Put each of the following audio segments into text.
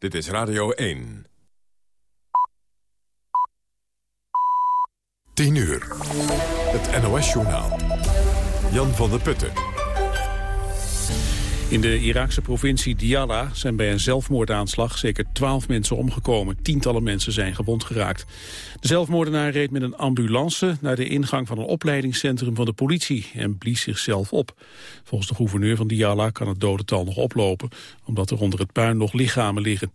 Dit is Radio 1. 10 uur. Het NOS-journaal. Jan van der Putten. In de Iraakse provincie Diyala zijn bij een zelfmoordaanslag zeker twaalf mensen omgekomen. Tientallen mensen zijn gewond geraakt. De zelfmoordenaar reed met een ambulance naar de ingang van een opleidingscentrum van de politie en blies zichzelf op. Volgens de gouverneur van Diyala kan het dodental nog oplopen, omdat er onder het puin nog lichamen liggen.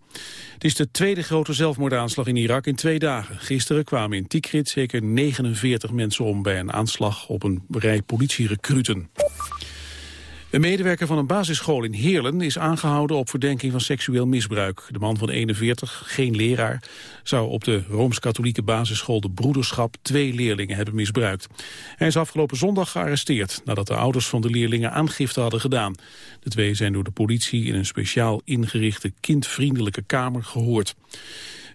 Het is de tweede grote zelfmoordaanslag in Irak in twee dagen. Gisteren kwamen in Tikrit zeker 49 mensen om bij een aanslag op een rij politierecruten. Een medewerker van een basisschool in Heerlen is aangehouden op verdenking van seksueel misbruik. De man van 41, geen leraar, zou op de Rooms-Katholieke basisschool De Broederschap twee leerlingen hebben misbruikt. Hij is afgelopen zondag gearresteerd nadat de ouders van de leerlingen aangifte hadden gedaan. De twee zijn door de politie in een speciaal ingerichte kindvriendelijke kamer gehoord.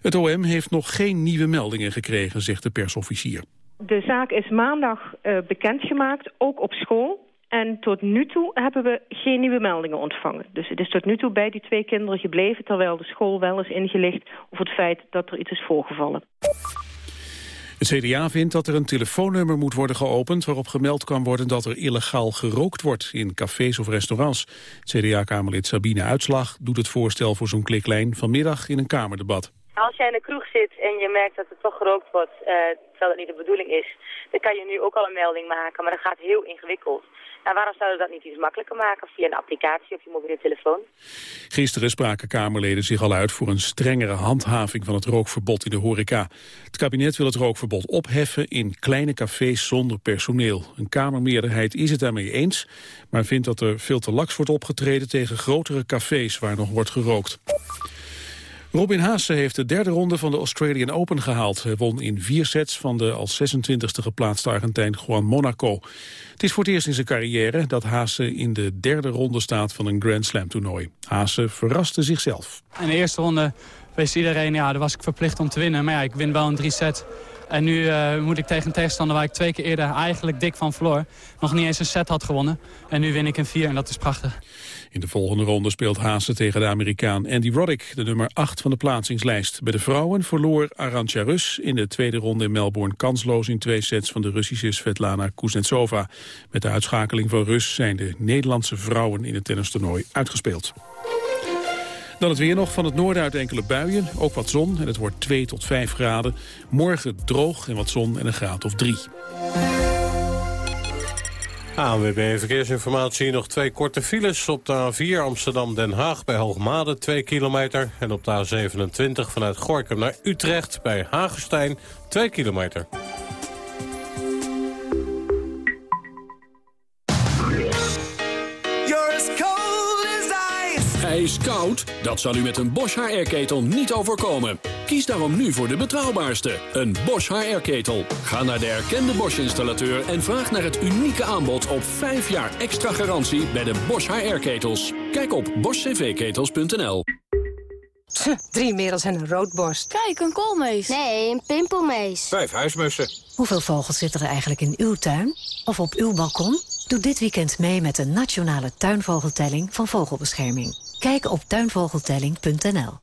Het OM heeft nog geen nieuwe meldingen gekregen, zegt de persofficier. De zaak is maandag uh, bekendgemaakt, ook op school. En tot nu toe hebben we geen nieuwe meldingen ontvangen. Dus het is tot nu toe bij die twee kinderen gebleven... terwijl de school wel is ingelicht over het feit dat er iets is voorgevallen. Het CDA vindt dat er een telefoonnummer moet worden geopend... waarop gemeld kan worden dat er illegaal gerookt wordt in cafés of restaurants. CDA-kamerlid Sabine Uitslag doet het voorstel voor zo'n kliklijn... vanmiddag in een Kamerdebat. Als jij in de kroeg zit en je merkt dat er toch gerookt wordt... Uh, terwijl dat niet de bedoeling is... dan kan je nu ook al een melding maken, maar dat gaat heel ingewikkeld. Nou, waarom zouden we dat niet iets makkelijker maken via een applicatie op je mobiele telefoon? Gisteren spraken Kamerleden zich al uit voor een strengere handhaving van het rookverbod in de horeca. Het kabinet wil het rookverbod opheffen in kleine cafés zonder personeel. Een Kamermeerderheid is het daarmee eens, maar vindt dat er veel te laks wordt opgetreden tegen grotere cafés waar nog wordt gerookt. Robin Haase heeft de derde ronde van de Australian Open gehaald. Hij won in vier sets van de als 26e geplaatste Argentijn Juan Monaco. Het is voor het eerst in zijn carrière dat Haase in de derde ronde staat van een Grand Slam toernooi. Haase verraste zichzelf. In de eerste ronde wist iedereen, ja, daar was ik verplicht om te winnen. Maar ja, ik win wel een drie set. En nu uh, moet ik tegen een tegenstander waar ik twee keer eerder eigenlijk dik van verloor. Nog niet eens een set had gewonnen. En nu win ik een vier en dat is prachtig. In de volgende ronde speelt Haase tegen de Amerikaan Andy Roddick, de nummer 8 van de plaatsingslijst. Bij de vrouwen verloor Arantxa Rus in de tweede ronde in Melbourne kansloos in twee sets van de Russische Svetlana Kuznetsova. Met de uitschakeling van Rus zijn de Nederlandse vrouwen in het tennistoernooi uitgespeeld. Dan het weer nog van het noorden uit enkele buien. Ook wat zon en het wordt 2 tot 5 graden. Morgen droog en wat zon en een graad of 3. ANWB Verkeersinformatie. Nog twee korte files op de A4 Amsterdam-Den Haag bij Hoogmade 2 kilometer. En op de A27 vanuit Gorkum naar Utrecht bij Hagestein 2 kilometer. Koud? Dat zal u met een Bosch HR-ketel niet overkomen. Kies daarom nu voor de betrouwbaarste, een Bosch HR-ketel. Ga naar de erkende Bosch-installateur en vraag naar het unieke aanbod op 5 jaar extra garantie bij de Bosch HR-ketels. Kijk op boschcvketels.nl. Drie merels en een roodborst. Kijk, een koolmees. Nee, een pimpelmees. Vijf huismussen. Hoeveel vogels zitten er eigenlijk in uw tuin? Of op uw balkon? Doe dit weekend mee met de nationale tuinvogeltelling van Vogelbescherming. Kijk op tuinvogeltelling.nl.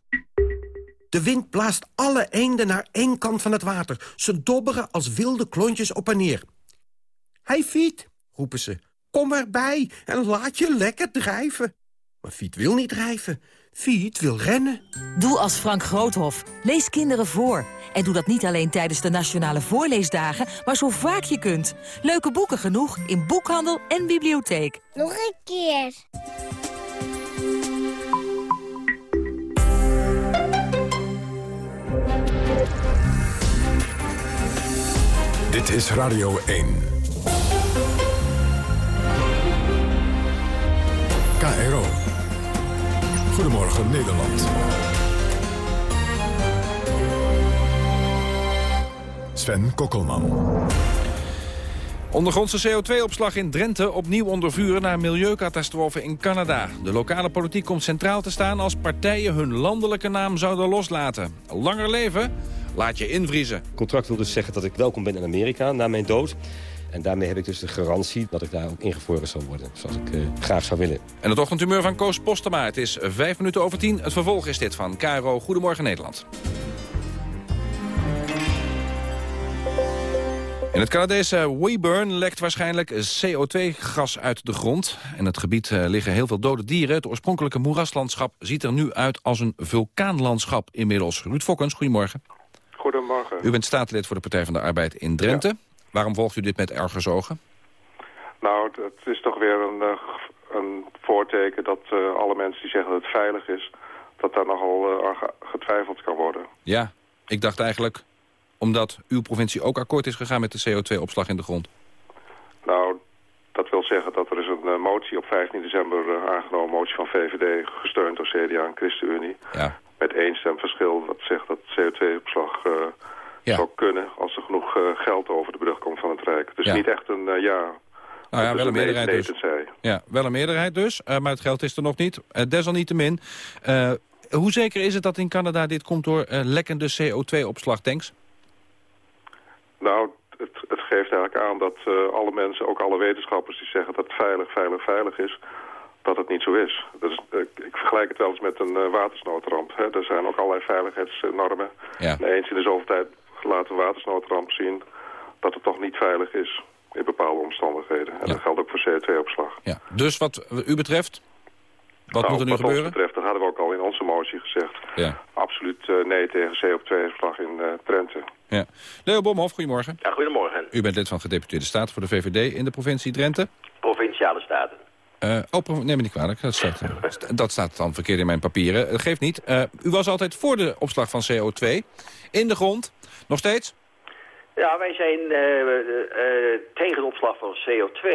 De wind blaast alle eenden naar één kant van het water. Ze dobberen als wilde klontjes op en neer. Hij Fiet, roepen ze. Kom erbij en laat je lekker drijven. Maar Fiet wil niet drijven. Fiet wil rennen. Doe als Frank Groothof. Lees kinderen voor. En doe dat niet alleen tijdens de Nationale Voorleesdagen, maar zo vaak je kunt. Leuke boeken genoeg in boekhandel en bibliotheek. Nog een keer. Dit is Radio 1. KRO. Goedemorgen Nederland. Sven Kokkelman. Ondergrondse CO2-opslag in Drenthe opnieuw onder vuren na milieucatastrofe in Canada. De lokale politiek komt centraal te staan als partijen hun landelijke naam zouden loslaten. Langer leven? Laat je invriezen. Het contract wil dus zeggen dat ik welkom ben in Amerika na mijn dood. En daarmee heb ik dus de garantie dat ik daar ook ingevroren zal worden. Zoals ik uh, graag zou willen. En het ochtendhumeur van Koos Postema. Het is vijf minuten over tien. Het vervolg is dit van KRO Goedemorgen Nederland. In het Canadese Weyburn lekt waarschijnlijk CO2-gas uit de grond. In het gebied eh, liggen heel veel dode dieren. Het oorspronkelijke moeraslandschap ziet er nu uit als een vulkaanlandschap inmiddels. Ruud Fokkens, goedemorgen. Goedemorgen. U bent staatslid voor de Partij van de Arbeid in Drenthe. Waarom volgt u dit met argusogen? Nou, het is toch weer een, uh, een voorteken dat uh, alle mensen die zeggen dat het veilig is... dat daar nogal uh, getwijfeld kan worden. Ja, ik dacht eigenlijk omdat uw provincie ook akkoord is gegaan met de CO2-opslag in de grond? Nou, dat wil zeggen dat er is een uh, motie op 15 december aangenomen, motie van VVD, gesteund door CDA en ChristenUnie. Ja. Met één stem verschil dat zegt dat CO2-opslag uh, ja. zou kunnen als er genoeg geld over de brug komt van het Rijk. Dus ja. niet echt een ja... Nou ja, wel een meerderheid dus. Ja, wel een meerderheid dus, maar het geld is er nog niet. desalniettemin, hoe zeker is het dat in Canada dit komt door lekkende CO2-opslagtanks? Nou, het, het, geeft eigenlijk aan dat alle mensen, ook alle wetenschappers die zeggen dat het veilig, veilig, veilig is, dat het niet zo is. is uh, ik vergelijk het wel eens met een uh, watersnoodramp. Hè. Er zijn ook allerlei veiligheidsnormen. Ja. En eens in de zoveel tijd laten we watersnoodramp zien dat het toch niet veilig is in bepaalde omstandigheden. En Ja. dat geldt ook voor CO2-opslag. Ja. Dus wat u betreft, wat nou, moet er nu wat gebeuren? ons betreft, dat hadden we ook al in onze motie gezegd. Ja. Absoluut uh, nee tegen CO2-opslag in uh, Drenthe. Ja. Leo Bomhoff, goedemorgen. Ja, goedemorgen. U bent lid van gedeputeerde staat voor de VVD in de provincie Drenthe. Provinciale staten. Uh, oh, neem me niet kwalijk. Dat staat, dat staat dan verkeerd in mijn papieren. Dat geeft niet. Uh, u was altijd voor de opslag van CO2 in de grond. Nog steeds? Ja, wij zijn tegen de opslag van CO2,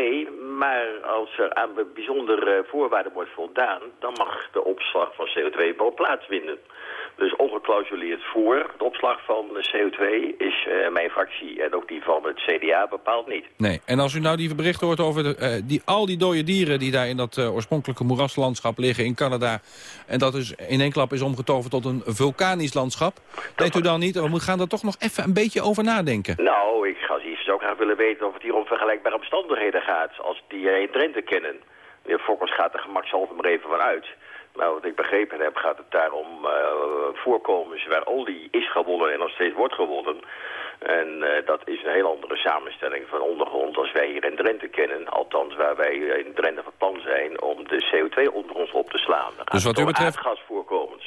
maar als er aan bijzondere voorwaarden wordt voldaan, dan mag de opslag van CO2 wel plaatsvinden. Dus ongeclausuleerd voor de opslag van CO2 is uh, mijn fractie en ook die van het CDA bepaald niet. Nee, en als u nou die berichten hoort over de, die, al die dode dieren die daar in dat oorspronkelijke moeraslandschap liggen in Canada, en dat dus in één klap is omgetoverd tot een vulkanisch landschap, denkt u dan niet, we gaan er toch nog even een beetje over nadenken? Nou, ik zou graag willen weten of het hier om vergelijkbare omstandigheden gaat als die in Drenthe kennen. Meneer Fokkers gaat er gemakshalve maar even van uit. Maar wat ik begrepen heb, gaat het daar om uh, voorkomens waar olie is gewonnen en nog steeds wordt gewonnen. En uh, dat is een heel andere samenstelling van ondergrond als wij hier in Drenthe kennen. Althans, waar wij in Drenthe van plan zijn om de CO2 ondergronds op te slaan. Dus wat u betreft.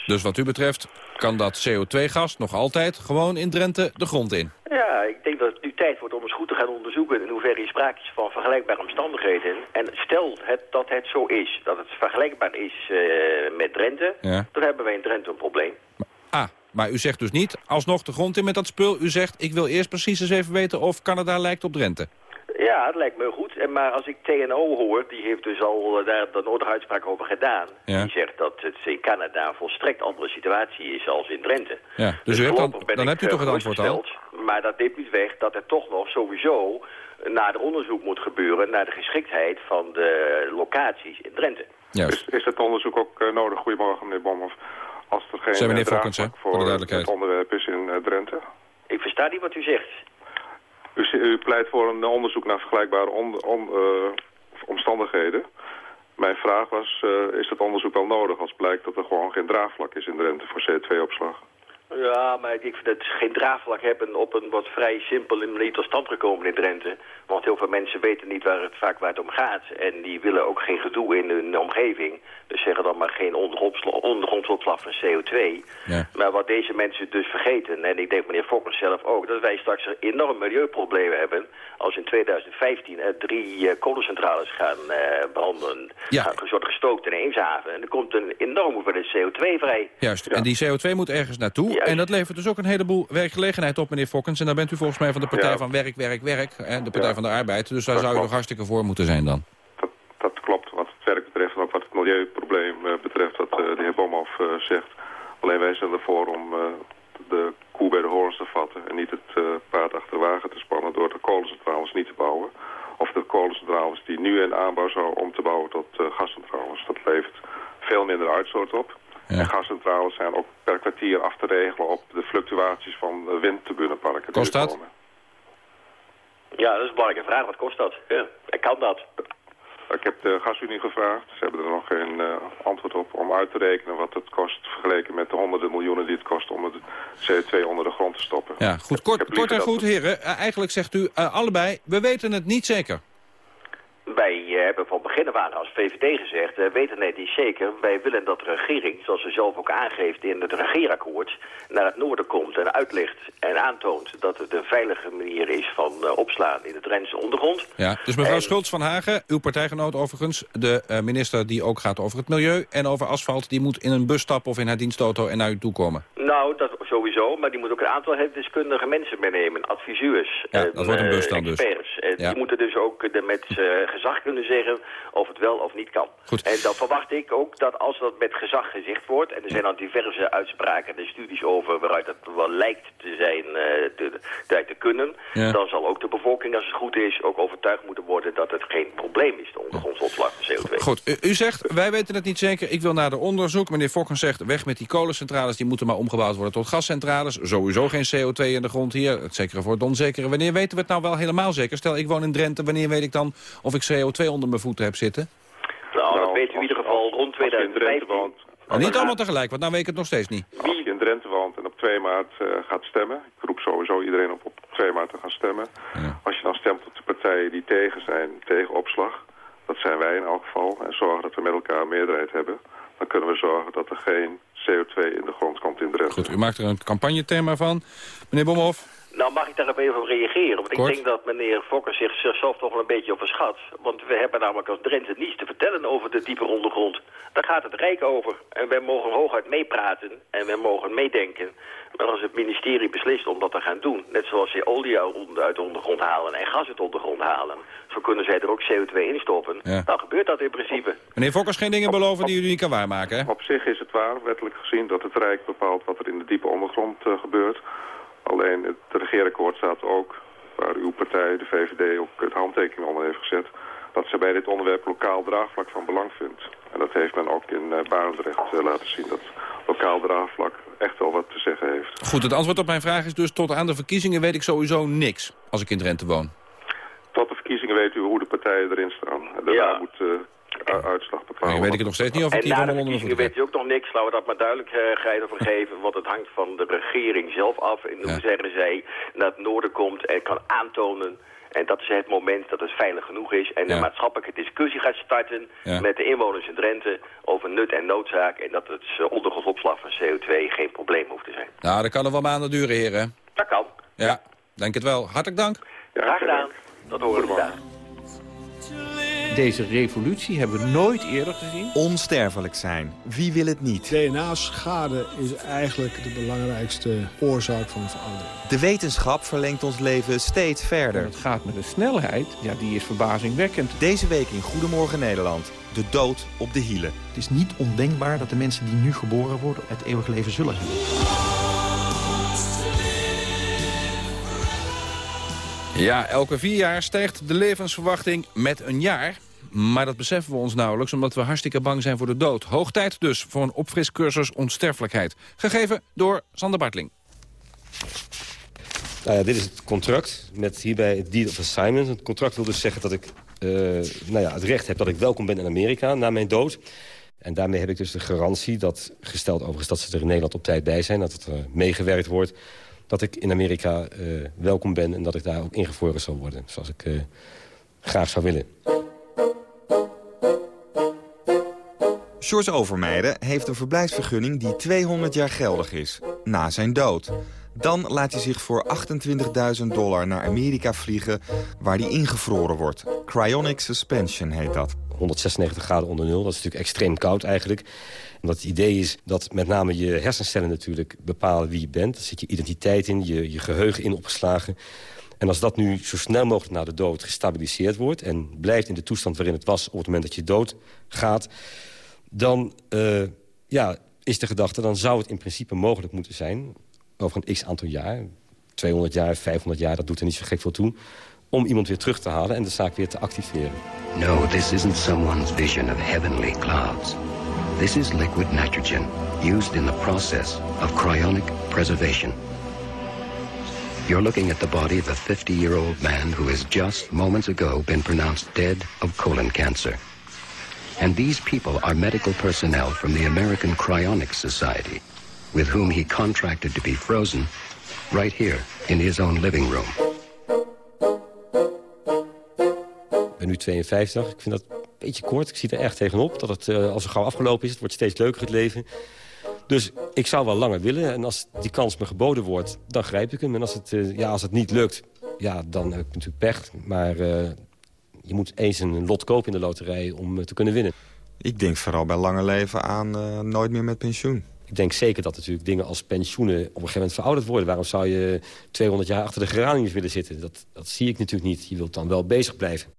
Dus wat u betreft kan dat CO2-gas nog altijd gewoon in Drenthe de grond in? Ja, ik denk dat het nu tijd wordt om eens goed te gaan onderzoeken in hoeverre je sprake is van vergelijkbare omstandigheden. En stel het, dat het zo is, dat het vergelijkbaar is uh, met Drenthe, ja. dan hebben wij in Drenthe een probleem. Ah, maar u zegt dus niet alsnog de grond in met dat spul. U zegt, ik wil eerst precies eens even weten of Canada lijkt op Drenthe. Ja, het lijkt me goed. En maar als ik TNO hoor, die heeft dus al uh, daar de nodige uitspraak over gedaan. Ja. Die zegt dat het in Canada een volstrekt andere situatie is als in Drenthe. Ja, dus, dus u hebt dan, dan hebt u toch het antwoord al? Maar dat neemt niet weg dat er toch nog sowieso naar de onderzoek moet gebeuren... naar de geschiktheid van de locaties in Drenthe. Juist. Is, is dat onderzoek ook uh, nodig? Goedemorgen, meneer Bomhoff. Als er geen Zijn meneer Fokkens, hè, voor de duidelijkheid. het onderwerp is in uh, Drenthe. Ik versta niet wat u zegt. U, u pleit voor een onderzoek naar vergelijkbare on, on, uh, omstandigheden. Mijn vraag was, uh, is dat onderzoek wel nodig als blijkt dat er gewoon geen draagvlak is in Drenthe voor CO2-opslag? Ja, maar ik vind het geen draagvlak hebben op een wat vrij simpele manier tot stand gekomen in Drenthe. Want heel veel mensen weten niet waar het vaak waar het om gaat. En die willen ook geen gedoe in hun omgeving. Dus zeggen dan maar geen ondergrondsopslag van CO2. Ja. Maar wat deze mensen dus vergeten, en ik denk meneer Fokkers zelf ook... dat wij straks een enorm milieuprobleem hebben... als in 2015 er drie uh, kolencentrales gaan uh, branden... Ja. gaan een soort gestookt in Eemshaven. En er komt een enorme hoeveelheid CO2 vrij. Juist, ja. en die CO2 moet ergens naartoe. Juist. En dat levert dus ook een heleboel werkgelegenheid op, meneer Fokkens. En daar bent u volgens mij van de Partij ja. van Werk, Werk, Werk. Hè, de Partij van de Arbeid. Dus daar dat zou klopt. toch hartstikke voor moeten zijn dan. Dat, dat klopt, wat het werk betreft en ook wat het milieuprobleem uh, betreft... wat uh, de heer Bomhoff uh, zegt. Alleen wij zijn ervoor om de koe bij de horens te vatten... en niet het paard achter de wagen te spannen door de kolencentrales niet te bouwen. Of de kolencentrales die nu in aanbouw zou om te bouwen tot gascentrales. Dat levert veel minder uitstoot op. Ja. En gascentrales zijn ook per kwartier af te regelen op de fluctuaties van windturbinenparken. Kost dat? Ja, dat is een belangrijke vraag. Wat kost dat? Ja. En kan dat? Ik heb de gasunie gevraagd. Ze hebben er nog geen uh, antwoord op om uit te rekenen wat het kost... vergeleken met de honderden miljoenen die het kost om het CO2 onder de grond te stoppen. Ja, goed. Kort, kort en goed, heren. Uh, eigenlijk zegt u uh, allebei, we weten het niet zeker. Wij uh, hebben van begin af aan als VVD gezegd, we weten net niet zeker. Wij willen dat de regering, zoals ze zelf ook aangeeft in het regeerakkoord, naar het noorden komt en uitlegt en aantoont dat het een veilige manier is van uh, opslaan in de Drentse ondergrond. Ja, dus mevrouw en... Schultz van Hagen, uw partijgenoot overigens, de uh, minister die ook gaat over het milieu en over asfalt, die moet in een bus stappen of in haar dienstauto en naar u toe komen. Nou, dat sowieso, maar die moet ook een aantal deskundige mensen meenemen, adviseurs. Ja, dat wordt een bus dan dus. Experts. En ja. die moeten dus ook de met gezag kunnen zeggen of het wel of niet kan. Goed. En dan verwacht ik ook dat als dat met gezag gezegd wordt... en er zijn dan diverse uitspraken en studies over... waaruit het wel lijkt te zijn, uh, te, te, te kunnen... Ja. dan zal ook de bevolking, als het goed is, ook overtuigd moeten worden... dat het geen probleem is, de ondergrondsopslag van CO2. Goed, u, u, zegt, wij weten het niet zeker, ik wil naar de onderzoek. Meneer Fokken zegt, weg met die kolencentrales... die moeten maar omgebouwd worden tot gascentrales. Sowieso geen CO2 in de grond hier, het zekere voor het onzekere. Wanneer weten we het nou wel helemaal zeker? Stel, ik woon in Drenthe, wanneer weet ik dan of ik CO2 onder mijn voeten heb zitten? Nou, dat weet u in ieder geval rond 2015. Woont, maar niet allemaal tegelijk, want nou weet ik het nog steeds niet. Als je in Drenthe woont en op 2 maart uh, gaat stemmen... ik roep sowieso iedereen op op 2 maart te gaan stemmen... Ja. als je dan stemt op de partijen die tegen zijn, tegen opslag... dat zijn wij in elk geval, en zorgen dat we met elkaar een meerderheid hebben... dan kunnen we zorgen dat er geen CO2 in de grond komt in Drenthe. Goed, u maakt er een campagnethema van. Meneer Bomhoff? Nou, mag ik daar even op reageren? Want Kort. ik denk dat meneer Fokker zich zichzelf toch wel een beetje overschat. Want we hebben namelijk als Drenthe niets te vertellen over de diepe ondergrond. Daar gaat het Rijk over. En wij mogen hooguit meepraten en wij mogen meedenken. Maar als het ministerie beslist om dat te gaan doen... net zoals ze olie uit de ondergrond halen en gas uit de ondergrond halen... zo kunnen zij er ook CO2 in stoppen. Ja. Dan gebeurt dat in principe. Meneer Fokkers, geen dingen beloven die u niet kan waarmaken, hè? Op zich is het waar, wettelijk gezien, dat het Rijk bepaalt wat er in de diepe ondergrond uh, gebeurt. Alleen het regeerakkoord staat ook, waar uw partij, de VVD, ook het handtekening onder heeft gezet... dat ze bij dit onderwerp lokaal draagvlak van belang vindt. En dat heeft men ook in uh, Barendrecht uh, laten zien, dat lokaal draagvlak echt wel wat te zeggen heeft. Goed, het antwoord op mijn vraag is dus tot aan de verkiezingen weet ik sowieso niks als ik in Drenthe woon. Tot de verkiezingen weet u hoe de partijen erin staan. En daarna Ja. moet uh, uitslag bepalen. Nee, weet ik het nog steeds niet of ik En van de onder voeten weet u ook nog niks. Laten we dat maar duidelijkheid over geven. Want het hangt van de regering zelf af. In hoeverre zij naar het noorden komt en kan aantonen... En dat is het moment dat het veilig genoeg is. En Ja. een maatschappelijke discussie gaat starten Ja. met de inwoners in Drenthe over nut en noodzaak. En dat het uh, ondergrondopslag van CO2 geen probleem hoeft te zijn. Nou, dat kan nog wel maanden duren, heren. Dat kan. Ja, denk het wel. Hartelijk dank. Graag gedaan. Dat horen we vandaag. Deze revolutie hebben we nooit eerder gezien. Onsterfelijk zijn. Wie wil het niet? DNA-schade is eigenlijk de belangrijkste oorzaak van verandering. De wetenschap verlengt ons leven steeds verder. Het gaat met een snelheid, ja, die is verbazingwekkend. Deze week in Goedemorgen Nederland. De dood op de hielen. Het is niet ondenkbaar dat de mensen die nu geboren worden... het eeuwige leven zullen hebben. Ja, elke vier jaar stijgt de levensverwachting met een jaar. Maar dat beseffen we ons nauwelijks, omdat we hartstikke bang zijn voor de dood. Hoog tijd dus voor een opfriscursus onsterfelijkheid. Gegeven door Sander Bartling. Nou ja, dit is het contract met hierbij het deed of assignment. Het contract wil dus zeggen dat ik uh, nou ja, het recht heb dat ik welkom ben in Amerika na mijn dood. En daarmee heb ik dus de garantie dat, gesteld overigens dat ze er in Nederland op tijd bij zijn... dat het uh, meegewerkt wordt, dat ik in Amerika uh, welkom ben... en dat ik daar ook ingevroren zal worden, zoals ik graag zou willen. George Overmeijden heeft een verblijfsvergunning die 200 jaar geldig is. Na zijn dood. Dan laat hij zich voor 28.000 dollar naar Amerika vliegen... waar hij ingevroren wordt. Cryonic suspension heet dat. 196 graden onder nul, dat is natuurlijk extreem koud eigenlijk. Omdat het idee is dat met name je hersencellen natuurlijk bepalen wie je bent. Daar zit je identiteit in, je, je geheugen in opgeslagen. En als dat nu zo snel mogelijk na de dood gestabiliseerd wordt... en blijft in de toestand waarin het was op het moment dat je dood gaat... dan uh, ja, is de gedachte, dan zou het in principe mogelijk moeten zijn... over een x-aantal jaar, 200 jaar, 500 jaar, dat doet er niet zo gek veel toe... om iemand weer terug te halen en de zaak weer te activeren. No, this isn't someone's vision of heavenly clouds. This is liquid nitrogen, used in the process of cryonic preservation. You're looking at the body of a 50-year-old man who has just moments ago been pronounced dead of colon cancer. And these people are medical personnel from the American Cryonics Society, with whom he contracted to be frozen right here in his own living room. Ik ben nu 52. Ik vind dat een beetje kort. Ik zie er echt tegenop dat het, uh, als het gauw afgelopen is... het wordt steeds leuker het leven. Dus ik zou wel langer willen. En als die kans me geboden wordt, dan grijp ik hem. En als het, uh, ja, als het niet lukt, ja, dan heb ik natuurlijk pech. Maar uh, je moet eens een lot kopen in de loterij om te kunnen winnen. Ik denk vooral bij langer leven aan nooit meer met pensioen. Ik denk zeker dat natuurlijk dingen als pensioenen op een gegeven moment verouderd worden. Waarom zou je 200 jaar achter de geraniums willen zitten? Dat, dat zie ik natuurlijk niet. Je wilt dan wel bezig blijven.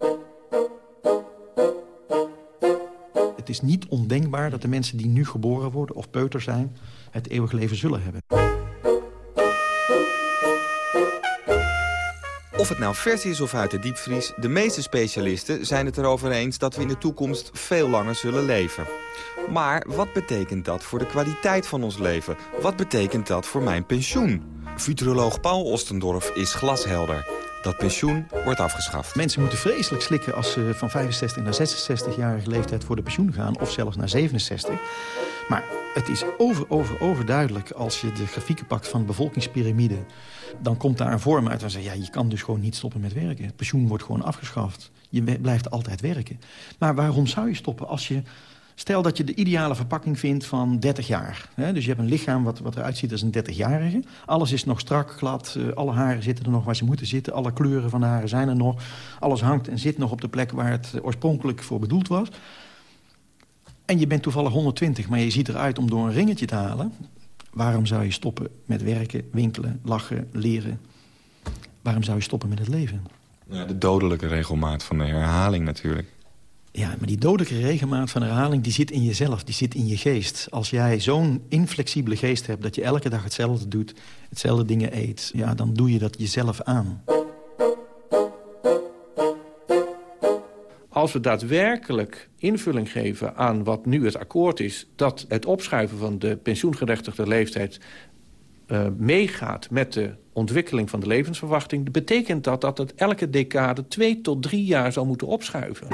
Het is niet ondenkbaar dat de mensen die nu geboren worden of peuter zijn... het eeuwig leven zullen hebben. Of het nou vers is of uit de diepvries, de meeste specialisten zijn het erover eens dat we in de toekomst veel langer zullen leven. Maar wat betekent dat voor de kwaliteit van ons leven? Wat betekent dat voor mijn pensioen? Futuroloog Paul Ostendorf is glashelder. Dat pensioen wordt afgeschaft. Mensen moeten vreselijk slikken als ze van 65 naar 66-jarige leeftijd voor de pensioen gaan. Of zelfs naar 67. Maar het is over, over, overduidelijk als je de grafieken pakt van de bevolkingspyramide. Dan komt daar een vorm uit waar ze ja, je kan dus gewoon niet stoppen met werken. Het pensioen wordt gewoon afgeschaft. Je blijft altijd werken. Maar waarom zou je stoppen als je Stel dat je de ideale verpakking vindt van 30 jaar. Dus je hebt een lichaam wat, wat eruit ziet als een 30-jarige. Alles is nog strak, glad. Uh, alle haren zitten er nog waar ze moeten zitten. Alle kleuren van de haren zijn er nog. Alles hangt en zit nog op de plek waar het oorspronkelijk voor bedoeld was. En je bent toevallig 120, maar je ziet eruit om door een ringetje te halen. Waarom zou je stoppen met werken, winkelen, lachen, leren? Waarom zou je stoppen met het leven? Ja, de dodelijke regelmaat van de herhaling natuurlijk. Ja, maar die dodelijke regelmaat van herhaling die zit in jezelf, die zit in je geest. Als jij zo'n inflexibele geest hebt dat je elke dag hetzelfde doet... hetzelfde dingen eet, ja, dan doe je dat jezelf aan. Als we daadwerkelijk invulling geven aan wat nu het akkoord is... dat het opschuiven van de pensioengerechtigde leeftijd uh, meegaat met de ontwikkeling van de levensverwachting... betekent dat dat het elke decade twee tot drie jaar zal moeten opschuiven.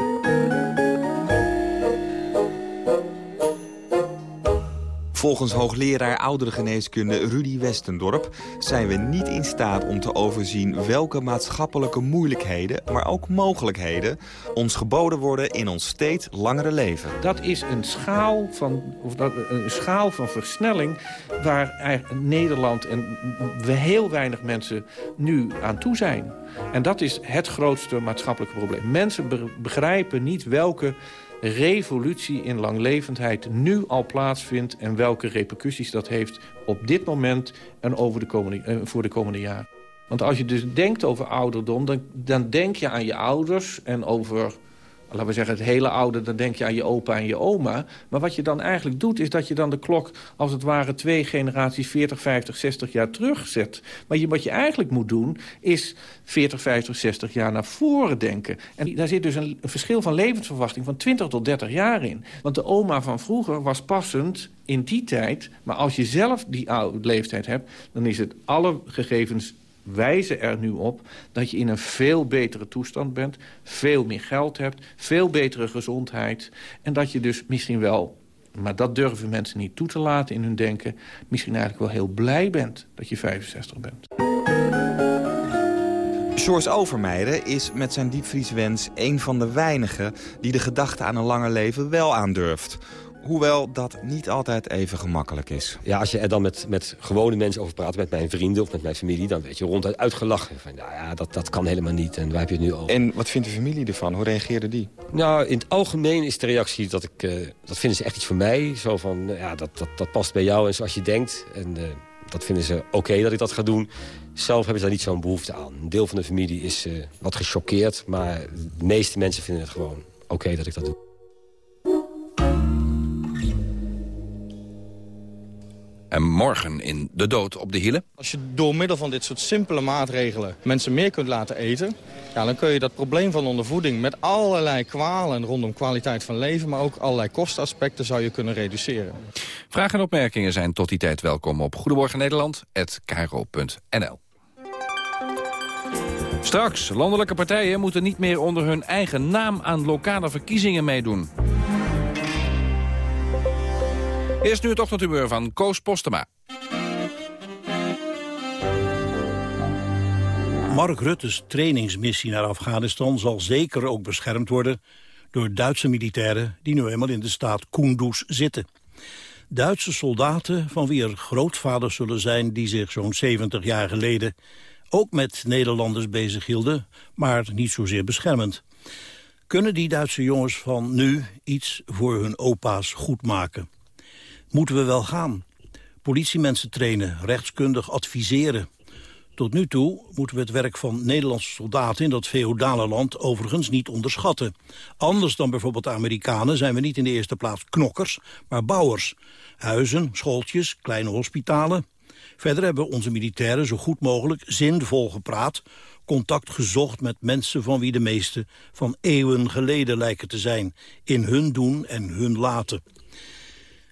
Volgens hoogleraar ouderengeneeskunde Rudy Westendorp zijn we niet in staat om te overzien welke maatschappelijke moeilijkheden, maar ook mogelijkheden, ons geboden worden in ons steeds langere leven. Dat is een schaal van, of dat, een schaal van versnelling waar Nederland en heel weinig mensen nu aan toe zijn. En dat is het grootste maatschappelijke probleem. Mensen begrijpen niet welke revolutie in langlevendheid nu al plaatsvindt... en welke repercussies dat heeft op dit moment en over de komende, eh, voor de komende jaren. Want als je dus denkt over ouderdom, dan, dan denk je aan je ouders... en over laten we zeggen, het hele oude, dan denk je aan je opa en je oma. Maar wat je dan eigenlijk doet, is dat je dan de klok... als het ware twee generaties 40, 50, 60 jaar terugzet. Maar wat je eigenlijk moet doen, is 40, 50, 60 jaar naar voren denken. En daar zit dus een verschil van levensverwachting van 20 tot 30 jaar in. Want de oma van vroeger was passend in die tijd. Maar als je zelf die oude leeftijd hebt, dan is het alle gegevens wijzen er nu op dat je in een veel betere toestand bent... veel meer geld hebt, veel betere gezondheid... en dat je dus misschien wel, maar dat durven mensen niet toe te laten in hun denken... misschien eigenlijk wel heel blij bent dat je 65 bent. George Overmeijden is met zijn diepvrieswens een van de weinigen... die de gedachte aan een langer leven wel aandurft. Hoewel dat niet altijd even gemakkelijk is. Ja, als je er dan met, met gewone mensen over praat, met mijn vrienden of met mijn familie... dan weet je ronduit uitgelachen. Van, nou ja, dat, dat kan helemaal niet en waar heb je het nu over? En wat vindt de familie ervan? Hoe reageerde die? Nou, in het algemeen is de reactie dat ik... Uh, dat vinden ze echt iets voor mij. Zo van, ja, dat, dat, dat past bij jou en zoals je denkt. En uh, dat vinden ze oké dat ik dat ga doen. Zelf hebben ze daar niet zo'n behoefte aan. Een deel van de familie is uh, wat gechoqueerd... maar de meeste mensen vinden het gewoon oké dat ik dat doe. En morgen in De Dood op de Hielen. Als je door middel van dit soort simpele maatregelen mensen meer kunt laten eten... Ja, dan kun je dat probleem van ondervoeding met allerlei kwalen rondom kwaliteit van leven... maar ook allerlei kostaspecten zou je kunnen reduceren. Vragen en opmerkingen zijn tot die tijd welkom op Goedemorgen Nederland, Straks, landelijke partijen moeten niet meer onder hun eigen naam aan lokale verkiezingen meedoen. Eerst nu het ochtendhumeur van Koos Postema. Mark Rutte's trainingsmissie naar Afghanistan zal zeker ook beschermd worden door Duitse militairen die nu eenmaal in de staat Kunduz zitten. Duitse soldaten van wie er grootvaders zullen zijn die zich zo'n 70 jaar geleden ook met Nederlanders bezig hielden, maar niet zozeer beschermend. Kunnen die Duitse jongens van nu iets voor hun opa's goedmaken? Moeten we wel gaan? Politiemensen trainen, rechtskundig adviseren. Tot nu toe moeten we het werk van Nederlandse soldaten in dat feodale land overigens niet onderschatten. Anders dan bijvoorbeeld de Amerikanen zijn we niet in de eerste plaats knokkers, maar bouwers. Huizen, schooltjes, kleine hospitalen. Verder hebben onze militairen zo goed mogelijk zinvol gepraat, contact gezocht met mensen van wie de meeste van eeuwen geleden lijken te zijn, in hun doen en hun laten.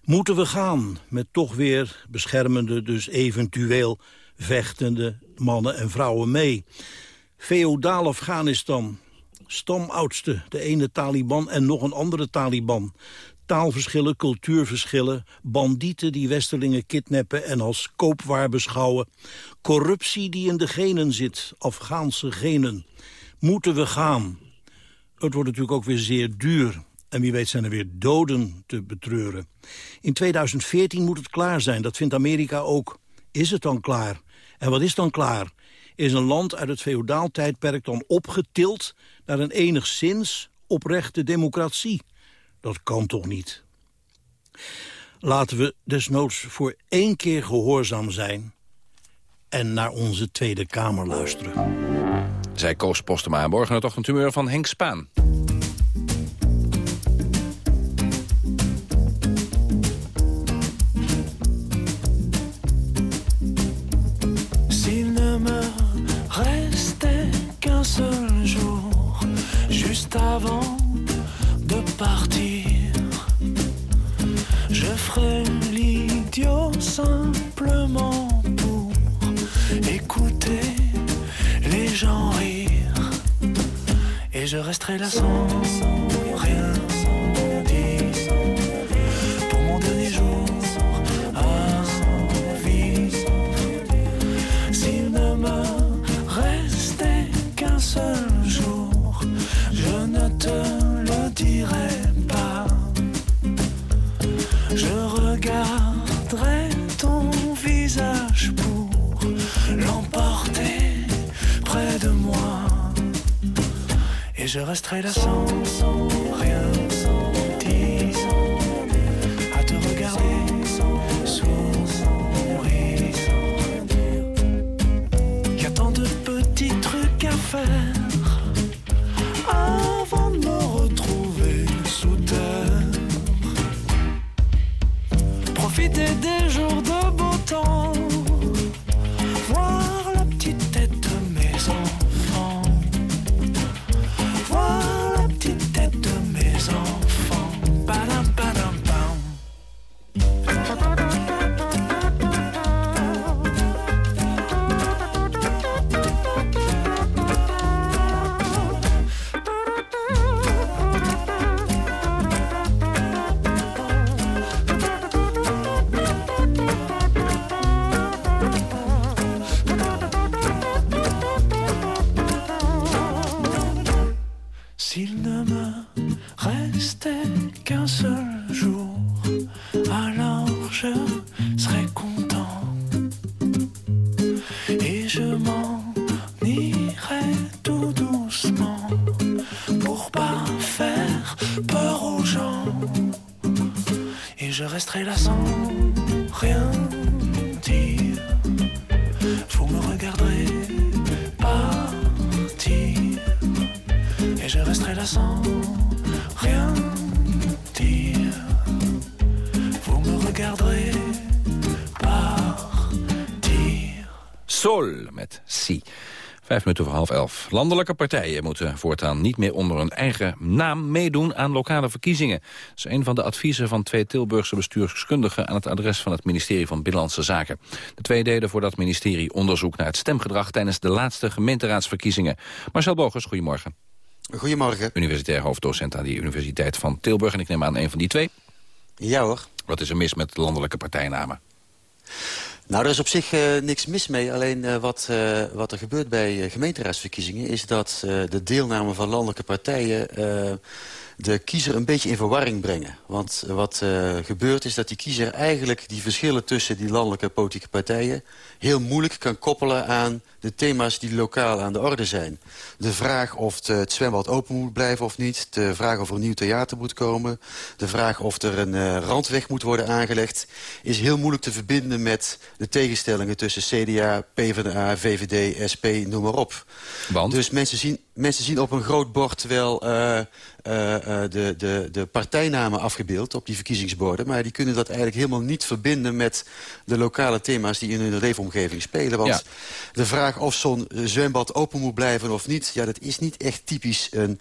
Moeten we gaan met toch weer beschermende, dus eventueel vechtende mannen en vrouwen mee. Feodaal Afghanistan, stamoudste, de ene Taliban en nog een andere Taliban. Taalverschillen, cultuurverschillen, bandieten die westerlingen kidnappen en als koopwaar beschouwen. Corruptie die in de genen zit, Afghaanse genen. Moeten we gaan? Het wordt natuurlijk ook weer zeer duur. En wie weet zijn er weer doden te betreuren. In 2014 moet het klaar zijn, dat vindt Amerika ook. Is het dan klaar? En wat is dan klaar? Is een land uit het feodaaltijdperk dan opgetild... naar een enigszins oprechte democratie? Dat kan toch niet? Laten we desnoods voor één keer gehoorzaam zijn... en naar onze Tweede Kamer luisteren. Zij Koos Postema. Morgen het ochtendhumeur van Henk Spaan. Avant de partir, je ferais l'idiot simplement pour écouter les gens rire. Et je resterai là sans rien resterai sans, Et je resterai là sans rien dire. Vous me regarderez partir. Sol met Si. Vijf minuten voor half elf. Landelijke partijen moeten voortaan niet meer onder hun eigen naam meedoen aan lokale verkiezingen. Dat is een van de adviezen van twee Tilburgse bestuurskundigen aan het adres van het ministerie van Binnenlandse Zaken. De twee deden voor dat ministerie onderzoek naar het stemgedrag tijdens de laatste gemeenteraadsverkiezingen. Marcel Bogers, goedemorgen. Goedemorgen. Universitair hoofddocent aan de Universiteit van Tilburg. En ik neem aan een van die twee. Ja hoor. Wat is er mis met landelijke partijnamen? Nou, er is op zich uh, niks mis mee. Alleen uh, wat, uh, wat er gebeurt bij gemeenteraadsverkiezingen... is dat de deelname van landelijke partijen de kiezer een beetje in verwarring brengen. Want wat gebeurt is dat die kiezer eigenlijk die verschillen tussen die landelijke politieke partijen... heel moeilijk kan koppelen aan de thema's die lokaal aan de orde zijn. De vraag of het zwembad open moet blijven of niet. De vraag of er een nieuw theater moet komen. De vraag of er een uh, randweg moet worden aangelegd. Is heel moeilijk te verbinden met de tegenstellingen tussen CDA, PvdA, VVD, SP, noem maar op. Want? Dus mensen zien, mensen zien op een groot bord wel uh, uh, de, de, de partijnamen afgebeeld op die verkiezingsborden. Maar die kunnen dat eigenlijk helemaal niet verbinden met de lokale thema's die in hun leefomgeving spelen. Want Ja. de vraag of zo'n zwembad open moet blijven of niet... ja, dat is niet echt typisch een,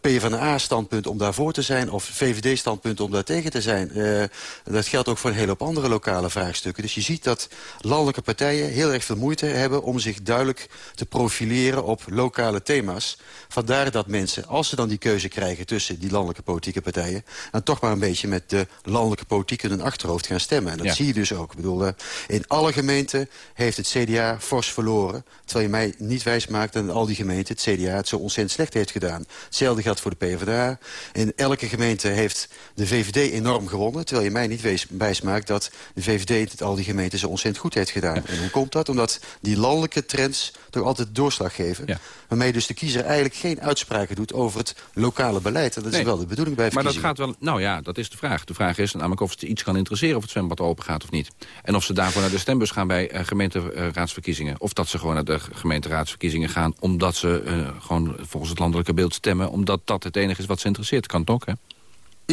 PvdA-standpunt om daarvoor te zijn... of VVD-standpunt om daar tegen te zijn. Eh, dat geldt ook voor een hele hoop andere lokale vraagstukken. Dus je ziet dat landelijke partijen heel erg veel moeite hebben... om zich duidelijk te profileren op lokale thema's. Vandaar dat mensen, als ze dan die keuze krijgen... tussen die landelijke politieke partijen... dan toch maar een beetje met de landelijke politiek in hun achterhoofd gaan stemmen. En dat Ja. zie je dus ook. Ik bedoel, eh, in alle gemeenten heeft het CDA fors verloren... Terwijl je mij niet wijs maakt dat in al die gemeenten het CDA het zo ontzettend slecht heeft gedaan. Hetzelfde geldt voor de PvdA. In elke gemeente heeft de VVD enorm gewonnen. Terwijl je mij niet wijs maakt dat de VVD het al die gemeenten zo ontzettend goed heeft gedaan. En hoe komt dat? Omdat die landelijke trends toch altijd doorslag geven. Waarmee dus de kiezer eigenlijk geen uitspraken doet over het lokale beleid. En dat Nee. is wel de bedoeling bij Maar dat verkiezingen. gaat wel... Nou ja, dat is de vraag. De vraag is namelijk of het iets kan interesseren of het zwembad open gaat of niet. En of ze daarvoor naar de stembus gaan bij eh, gemeenteraadsverkiezingen. Of dat ze gewoon naar de gemeenteraadsverkiezingen gaan... omdat ze eh, gewoon volgens het landelijke beeld stemmen... omdat dat het enige is wat ze interesseert. Kan het ook, hè?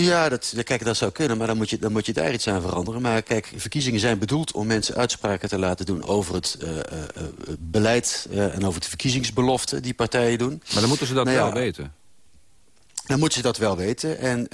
Ja, dat, kijk, dat zou kunnen, maar dan moet, je, dan moet je daar iets aan veranderen. Maar kijk, verkiezingen zijn bedoeld om mensen uitspraken te laten doen... over het eh, eh, eh, beleid en over de verkiezingsbeloften die partijen doen. Maar dan moeten ze dat Nou ja, wel weten. Dan moeten ze dat wel weten. En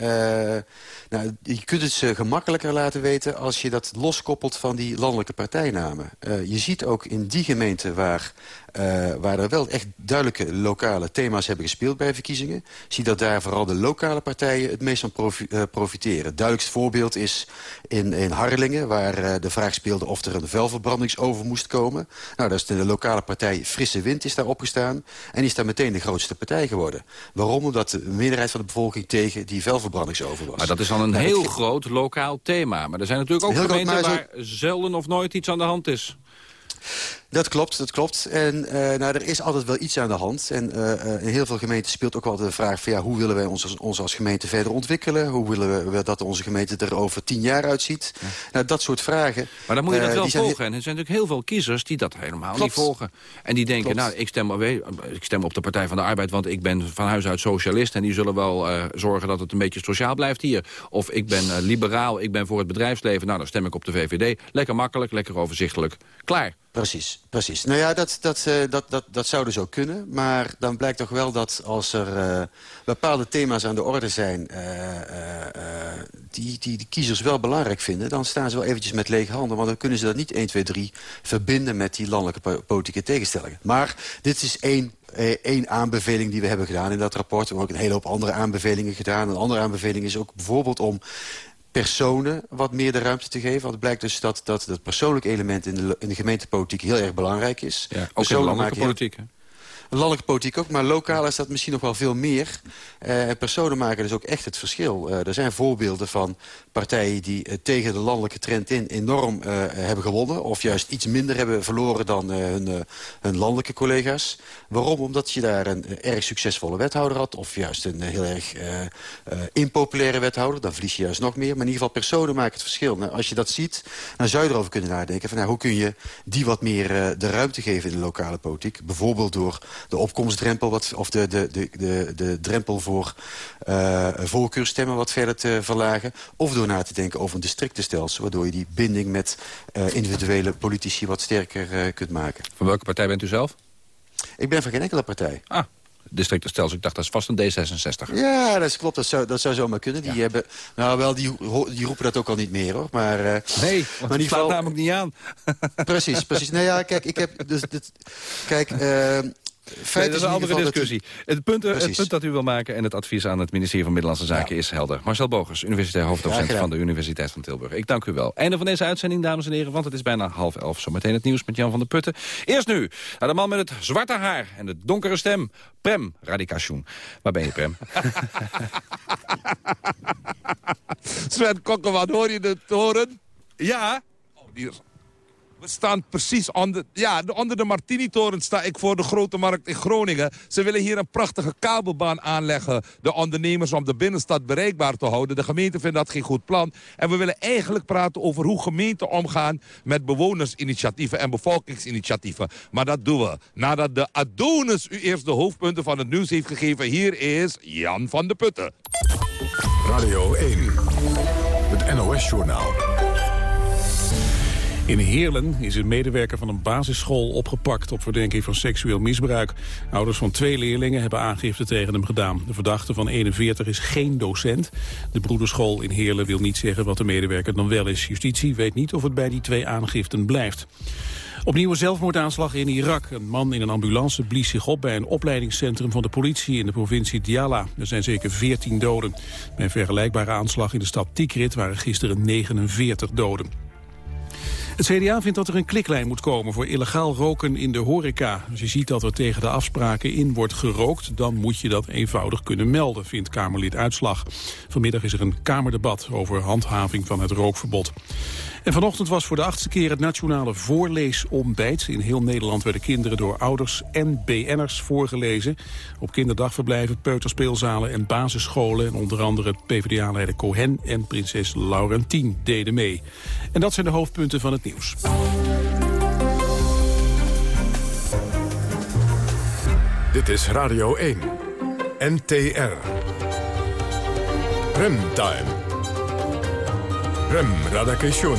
nou, je kunt het ze gemakkelijker laten weten... als je dat loskoppelt van die landelijke partijnamen. Je ziet ook in die gemeenten waar, eh, waar er wel echt duidelijke lokale thema's hebben gespeeld bij verkiezingen... zie dat daar vooral de lokale partijen het meest van profi- eh, profiteren. Het duidelijkste voorbeeld is in, in Harlingen... waar eh, de vraag speelde of er een vuilverbrandingsover moest komen. Nou, dat is de lokale partij Frisse Wind is daar opgestaan... en die is daar meteen de grootste partij geworden. Waarom? Omdat de meerderheid van de bevolking tegen die vuilverbrandingsover was. Maar dat is dan een Nou, heel groot lokaal thema. Maar er zijn natuurlijk ook Heel groot, gemeenten waar zelden of nooit iets aan de hand is. Dat klopt, dat klopt. En eh, nou, er is altijd wel iets aan de hand. En eh, eh, in heel veel gemeenten speelt ook wel de vraag van... Ja, hoe willen wij ons als, ons als gemeente verder ontwikkelen? Hoe willen we dat onze gemeente er over tien jaar uitziet? Nou, dat soort vragen. Maar dan moet je dat wel zijn- volgen. En er zijn natuurlijk heel veel kiezers die dat helemaal Klopt. niet volgen. En die denken, Klopt. nou, ik stem, ik stem op de Partij van de Arbeid... want ik ben van huis uit socialist... en die zullen wel zorgen dat het een beetje sociaal blijft hier. Of ik ben liberaal, ik ben voor het bedrijfsleven... nou, dan stem ik op de VVD. Lekker makkelijk, lekker overzichtelijk. Klaar. Precies, precies. Nou ja, dat, dat, eh, dat, dat, dat zou dus ook kunnen. Maar dan blijkt toch wel dat als er eh, bepaalde thema's aan de orde zijn... eh, die, die de kiezers wel belangrijk vinden... dan staan ze wel eventjes met lege handen. Want dan kunnen ze dat niet 1, 2, 3 verbinden met die landelijke po- politieke tegenstellingen. Maar dit is één één aanbeveling die we hebben gedaan in dat rapport. We hebben ook een hele hoop andere aanbevelingen gedaan. Een andere aanbeveling is ook bijvoorbeeld om personen wat meer de ruimte te geven. Want het blijkt dus dat dat, dat persoonlijke element in de, in de gemeentepolitiek heel erg belangrijk is. Ja, ook in de landelijke heel- politiek. Landelijke politiek ook, maar lokaal is dat misschien nog wel veel meer. En personen maken dus ook echt het verschil. Eh, er zijn voorbeelden van partijen die eh, tegen de landelijke trend in enorm hebben gewonnen. Of juist iets minder hebben verloren dan hun, hun landelijke collega's. Waarom? Omdat je daar een erg succesvolle wethouder had. Of juist een heel erg impopulaire wethouder. Dan verlies je juist nog meer. Maar in ieder geval personen maken het verschil. Nou, als je dat ziet, dan zou je erover kunnen nadenken. Van, nou, hoe kun je die wat meer de ruimte geven in de lokale politiek? Bijvoorbeeld door de opkomstdrempel wat, of de, de, de, de, de drempel voor eh voorkeurstemmen wat verder te verlagen. Of door na te denken over een districtenstelsel... waardoor je die binding met eh, individuele politici wat sterker eh, kunt maken. Van welke partij bent u zelf? Ik ben van geen enkele partij. Ah, districtenstelsel. Ik dacht, dat is vast een D66. Ja, dat is, klopt. Dat zou, dat zou zomaar kunnen. Die hebben, nou wel, die, die roepen dat ook al niet meer, hoor. Maar, eh, Nee, maar ieder slaat namelijk niet aan. Precies, precies. Nou ja, kijk, ik heb... Dus, dit, kijk, Nee, feit dat is een andere discussie. Het, punt, eh, het punt dat u wil maken en het advies aan het ministerie van Middellandse Zaken is helder. Marcel Bogers, universitair hoofddocent van de Universiteit van Tilburg. Ik dank u wel. Einde van deze uitzending, dames en heren, want het is bijna half elf. Zometeen het nieuws met Jan van der Putten. Eerst nu naar de man met het zwarte haar en de donkere stem, Prem Radikasjoen. Waar ben je, Prem? Sven Kokkelman, hoor je de toren? Ja. Oh, die is- We staan precies onder, ja, de- onder de Martini-toren sta ik voor de Grote Markt in Groningen. Ze willen hier een prachtige kabelbaan aanleggen. De ondernemers om de binnenstad bereikbaar te houden. De gemeente vindt dat geen goed plan. En we willen eigenlijk praten over hoe gemeenten omgaan met bewonersinitiatieven en bevolkingsinitiatieven. Maar dat doen we nadat de Adonis u eerst de hoofdpunten van het nieuws heeft gegeven. Hier is Jan van de Putten. Radio 1. Het NOS-journaal. In Heerlen is een medewerker van een basisschool opgepakt op verdenking van seksueel misbruik. Ouders van twee leerlingen hebben aangifte tegen hem gedaan. De verdachte van 41 is geen docent. De broederschool in Heerlen wil niet zeggen wat de medewerker dan wel is. Justitie weet niet of het bij die twee aangiften blijft. Opnieuw een zelfmoordaanslag in Irak. Een man in een ambulance blies zich op bij een opleidingscentrum van de politie in de provincie Diyala. Er zijn zeker 14 doden. Bij een vergelijkbare aanslag in de stad Tikrit waren gisteren 49 doden. Het CDA vindt dat er een kliklijn moet komen voor illegaal roken in de horeca. Als je ziet dat er tegen de afspraken in wordt gerookt... dan moet je dat eenvoudig kunnen melden, vindt Kamerlid Uitslag. Vanmiddag is er een Kamerdebat over handhaving van het rookverbod. En vanochtend was voor de achtste keer het nationale voorleesontbijt. In heel Nederland werden kinderen door ouders en BN'ers voorgelezen. Op kinderdagverblijven, peuterspeelzalen en basisscholen. En onder andere PvdA-leider Cohen en prinses Laurentien deden mee. En dat zijn de hoofdpunten van het nieuws. Dit is Radio 1. NTR. Remtime. Rem Radakation.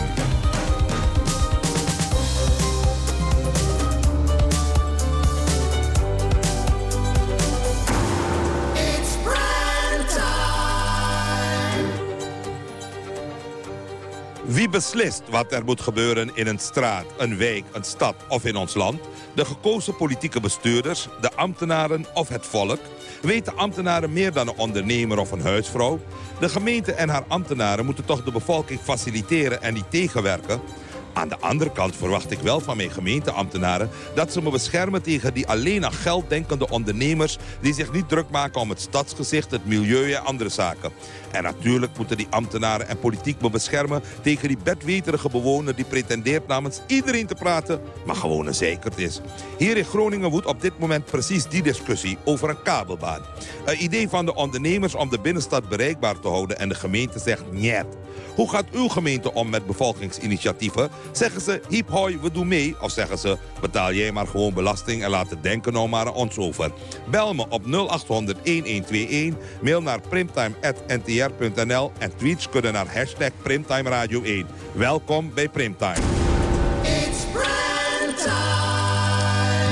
Wie beslist wat er moet gebeuren in een straat, een wijk, een stad of in ons land? De gekozen politieke bestuurders, de ambtenaren of het volk? Weten ambtenaren meer dan een ondernemer of een huisvrouw? De gemeente en haar ambtenaren moeten toch de bevolking faciliteren en niet tegenwerken? Aan de andere kant verwacht ik wel van mijn gemeenteambtenaren... dat ze me beschermen tegen die alleen aan geld denkende ondernemers... die zich niet druk maken om het stadsgezicht, het milieu en andere zaken. En natuurlijk moeten die ambtenaren en politiek me beschermen... tegen die bedweterige bewoner die pretendeert namens iedereen te praten... maar gewoon een zeikerd is. Hier in Groningen woedt op dit moment precies die discussie over een kabelbaan. Een idee van de ondernemers om de binnenstad bereikbaar te houden... en de gemeente zegt niet. Hoe gaat uw gemeente om met bevolkingsinitiatieven? Zeggen ze, hiep hoi, we doen mee? Of zeggen ze, betaal jij maar gewoon belasting en laat het denken nou maar aan ons over? Bel me op 0800-1121, mail naar primtime.ntr.nl en tweets kunnen naar hashtag Primtime Radio 1. Welkom bij Primtime.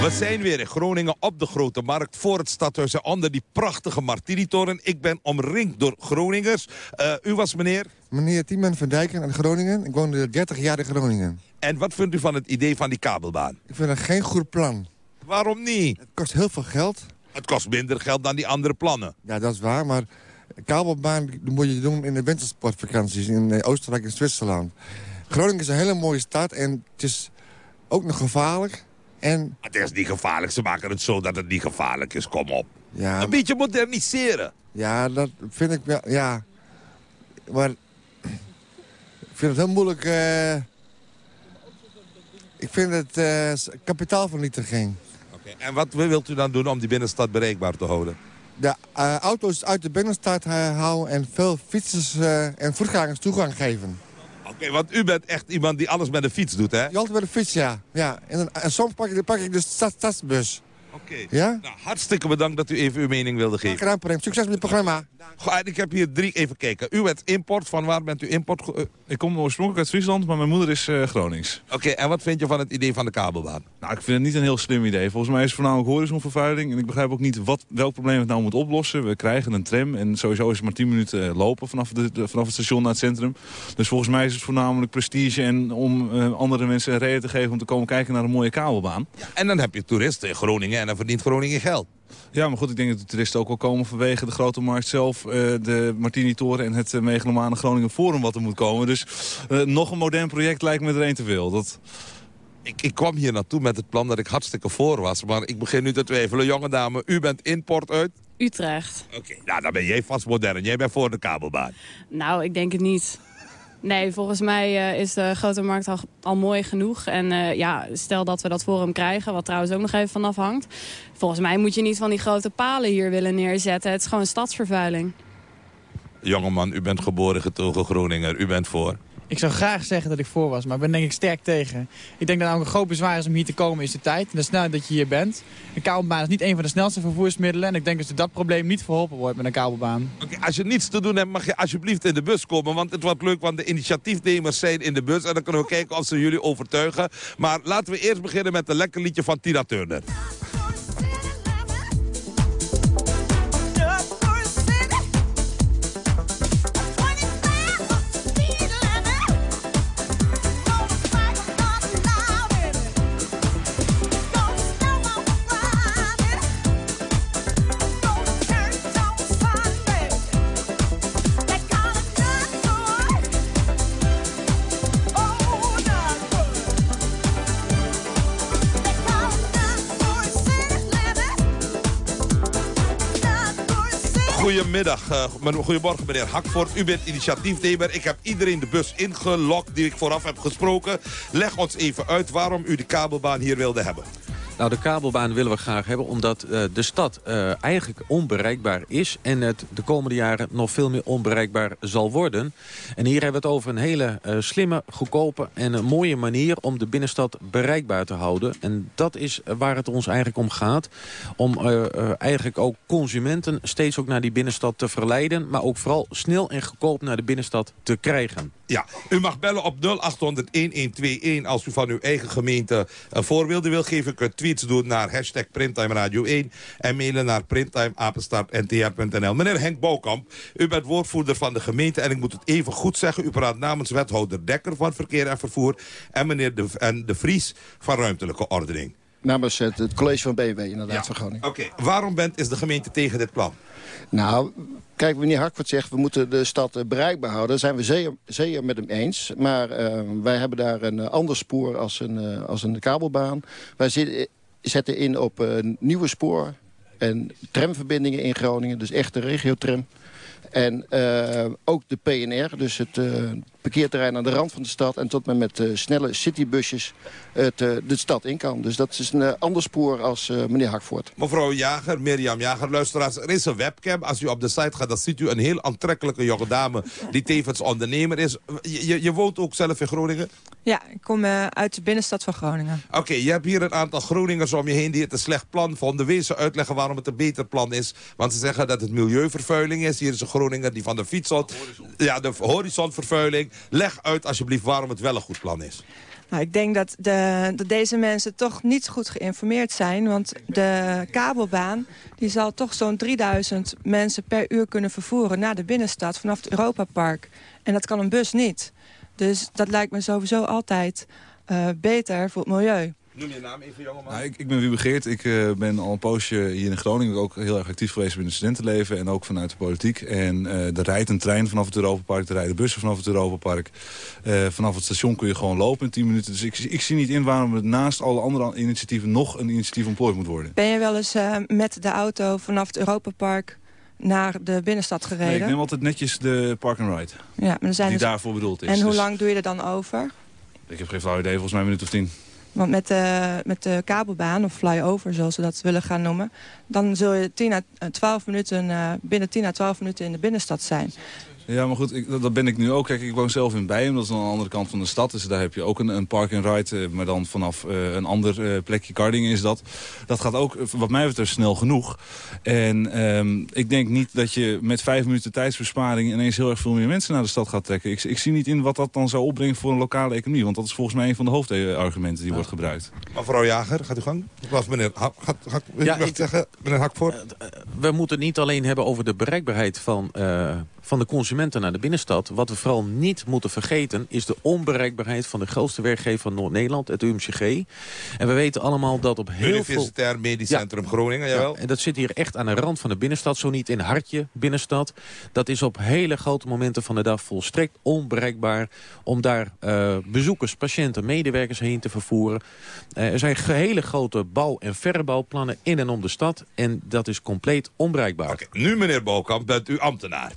We zijn weer in Groningen op de Grote Markt voor het stadhuis en onder die prachtige Martini-toren. Ik ben omringd door Groningers. Eh, u was meneer? Meneer Tiemen van Dijken uit Groningen. Ik woonde 30 jaar in Groningen. En wat vindt u van het idee van die kabelbaan? Ik vind het geen goed plan. Waarom niet? Het kost heel veel geld. Het kost minder geld dan die andere plannen. Ja, dat is waar, maar kabelbaan moet je doen in de wintersportvakanties in eh, Oostenrijk en Zwitserland. Groningen is een hele mooie stad en het is ook nog gevaarlijk. En, Het is niet gevaarlijk. Ze maken het zo dat het niet gevaarlijk is. Kom op. ja, Een beetje moderniseren. ja, dat vind ik wel, ja. Maar ik vind het heel moeilijk. eh, ik vind het eh, kapitaalvernietiging. Oké, En wat wilt u dan doen om die binnenstad bereikbaar te houden? de uh, auto's uit de binnenstad uh, houden en veel fietsers uh, en voetgangers toegang geven. Want u bent echt iemand die alles met de fiets doet, hè? Je altijd met de fiets, ja. ja. En, en soms pak ik, pak ik de stad, stadsbus. Oké. Ja? Nou, hartstikke bedankt dat u even uw mening wilde geven. Graag gedaan, Succes met het programma. Goh, en ik heb hier drie, even kijken. U bent import, van waar bent u import? ge- eh, Ik kom oorspronkelijk uit Friesland, maar mijn moeder is eh, Gronings. Oké, en wat vind je van het idee van de kabelbaan? Nou, ik vind het niet een heel slim idee. Volgens mij is het voornamelijk horizonvervuiling. En ik begrijp ook niet wat, welk probleem het nou moet oplossen. We krijgen een tram en sowieso is het maar 10 minuten eh, lopen vanaf, de, de- vanaf het station naar het centrum. Dus volgens mij is het voornamelijk prestige en om eh, andere mensen een reden te geven om te komen kijken naar een mooie kabelbaan. En dan heb je toeristen in Groningen en dan verdient Groningen geld. Ja, maar goed, ik denk dat de toeristen ook wel komen vanwege de grote markt zelf, eh, de Martini-toren en het uh, megalomane Groningen Forum wat er moet komen. Dus eh, nog een modern project lijkt me er een te veel. Dat... Ik, ik kwam hier naartoe met het plan dat ik hartstikke voor was. Maar ik begin nu te twijfelen. Jonge dame, u bent import uit? Utrecht. Oké, nou dan ben jij vast modern. Jij bent voor de kabelbaan. Nou, ik denk het niet. Nee, volgens mij uh, is de grote markt al, al mooi genoeg. En uh, ja, stel dat we dat forum krijgen, wat trouwens ook nog even vanaf hangt. Volgens mij moet je niet van die grote palen hier willen neerzetten. Het is gewoon stadsvervuiling. Jongeman, u bent geboren getogen Groninger. U bent voor? Ik zou graag zeggen dat ik voor was, maar ik ben denk ik sterk tegen. Ik denk dat nou een groot bezwaar is om hier te komen is de tijd. En de snelheid dat je hier bent. Een kabelbaan is niet een van de snelste vervoersmiddelen. En ik denk dat dat probleem niet verholpen wordt met een kabelbaan. Als je niets te doen hebt, mag je alsjeblieft in de bus komen. Want het wordt leuk, want de initiatiefnemers zijn in de bus. En dan kunnen we kijken of ze jullie overtuigen. Maar laten we eerst beginnen met een lekker liedje van Tina Turner. Goedemiddag, uh, goedemorgen meneer Hakvoort. U bent initiatiefnemer. Ik heb iedereen de bus ingelokt die ik vooraf heb gesproken. Leg ons even uit waarom u de kabelbaan hier wilde hebben. Nou, de kabelbaan willen we graag hebben omdat uh, de stad uh, eigenlijk onbereikbaar is... en het de komende jaren nog veel meer onbereikbaar zal worden. En hier hebben we het over een hele uh, slimme, goedkope en een mooie manier... om de binnenstad bereikbaar te houden. En dat is waar het ons eigenlijk om gaat. Om eigenlijk ook consumenten steeds ook naar die binnenstad te verleiden... maar ook vooral snel en goedkoop naar de binnenstad te krijgen. Ja, u mag bellen op 0800-1121 als u van uw eigen gemeente voorbeelden wil geven. U kunt tweets doen naar hashtag Printtime Radio 1 en mailen naar printtimeapenstartntr.nl. Meneer Henk Bouwkamp, u bent woordvoerder van de gemeente en ik moet het even goed zeggen. U praat namens wethouder Dekker van Verkeer en Vervoer en meneer De, en de Vries van Ruimtelijke Ordening. Namens het, het college van BW inderdaad ja. van Groningen. Oké, okay. waarom bent, is de gemeente tegen dit plan? Nou, kijk, meneer Harkvoort zegt... we moeten de stad uh, bereikbaar houden. Daar zijn we zeer, zeer met hem eens. Maar uh, wij hebben daar een uh, ander spoor als een, als een kabelbaan. Wij zetten in op een nieuwe spoor... en tramverbindingen in Groningen. Dus echt de regiotram. En ook de PNR, dus het parkeerterrein aan de rand van de stad... en tot men met uh, snelle citybusjes het, uh, de stad in kan. Dus dat is een uh, ander spoor als meneer Hakvoort. Mevrouw Jager, Mirjam Jager, luisteraars, er is een webcam. Als u op de site gaat, dan ziet u een heel aantrekkelijke jonge dame... die tevens ondernemer is. Je, je woont ook zelf in Groningen? Ja, ik kom uit de binnenstad van Groningen. Oké, okay, je hebt hier een aantal Groningers om je heen... die het een slecht plan vonden. Wees ze uitleggen waarom het een beter plan is. Want ze zeggen dat het milieuvervuiling is. Hier is een Groninger die van de fiets had. Ja, de horizonvervuiling. Leg uit alsjeblieft waarom het wel een goed plan is. Nou, ik denk dat, de, dat deze mensen toch niet goed geïnformeerd zijn. Want de kabelbaan die zal toch zo'n 3000 mensen per uur kunnen vervoeren... naar de binnenstad vanaf het Europapark. En dat kan een bus niet. Dus dat lijkt me sowieso altijd uh, beter voor het milieu. Noem je naam even, jongeman. Nou, ik, ik ben Wiebe Geert. Ik uh, ben al een poosje hier in Groningen ook heel erg actief geweest binnen het studentenleven en ook vanuit de politiek. En uh, er rijdt een trein vanaf het Europapark, er rijden bussen vanaf het Europapark. Uh, vanaf het station kun je gewoon lopen in 10 minuten. Dus ik, ik zie niet in waarom er naast alle andere initiatieven nog een initiatief ontplooid moet worden. Ben je wel eens met de auto vanaf het Europapark naar de binnenstad gereden? Nee, ik neem altijd netjes de park and ride. Ja, maar er zijn die dus... daarvoor bedoeld is. En hoe dus... lang doe je er dan over? Ik heb geen flauw idee, volgens mij een minuut of tien. Want met de, met de kabelbaan, of flyover zoals ze dat willen gaan noemen... dan zul je 10 à 12 minuten, uh, binnen 10 à 12 minuten in de binnenstad zijn. Ja, maar goed, ik, dat, ben ik nu ook. Kijk, ik woon zelf in Bijen, dat is aan de andere kant van de stad. Dus daar heb je ook een, een park-and-ride, eh, maar dan vanaf eh, een ander eh, plekje. Kardingen is dat. Dat gaat ook, wat mij betreft, snel genoeg. En ehm, ik denk niet dat je met vijf minuten tijdsbesparing... ineens heel erg veel meer mensen naar de stad gaat trekken. Ik, ik zie niet in wat dat dan zou opbrengen voor een lokale economie. Want dat is volgens mij een van de hoofdargumenten die wordt gebruikt. Mevrouw Jager, gaat u gang? Of meneer Hak, gaat, gaat, ja, ik zeggen, meneer Hakvoort? we moeten het niet alleen hebben over de bereikbaarheid van, eh, van de consumenten naar de binnenstad. Wat we vooral niet moeten vergeten is de onbereikbaarheid van de grootste werkgever van Noord-Nederland, het UMCG. En we weten allemaal dat op heel Universitair Medisch Centrum Groningen, jawel. Ja, en dat zit hier echt aan de rand van de binnenstad, zo niet in hartje binnenstad. Dat is op hele grote momenten van de dag volstrekt onbereikbaar om daar eh, bezoekers, patiënten, medewerkers heen te vervoeren. Eh, er zijn hele grote bouw- en verbouwplannen in en om de stad en dat is compleet onbereikbaar. Nu, meneer Bouwkamp, bent u ambtenaar.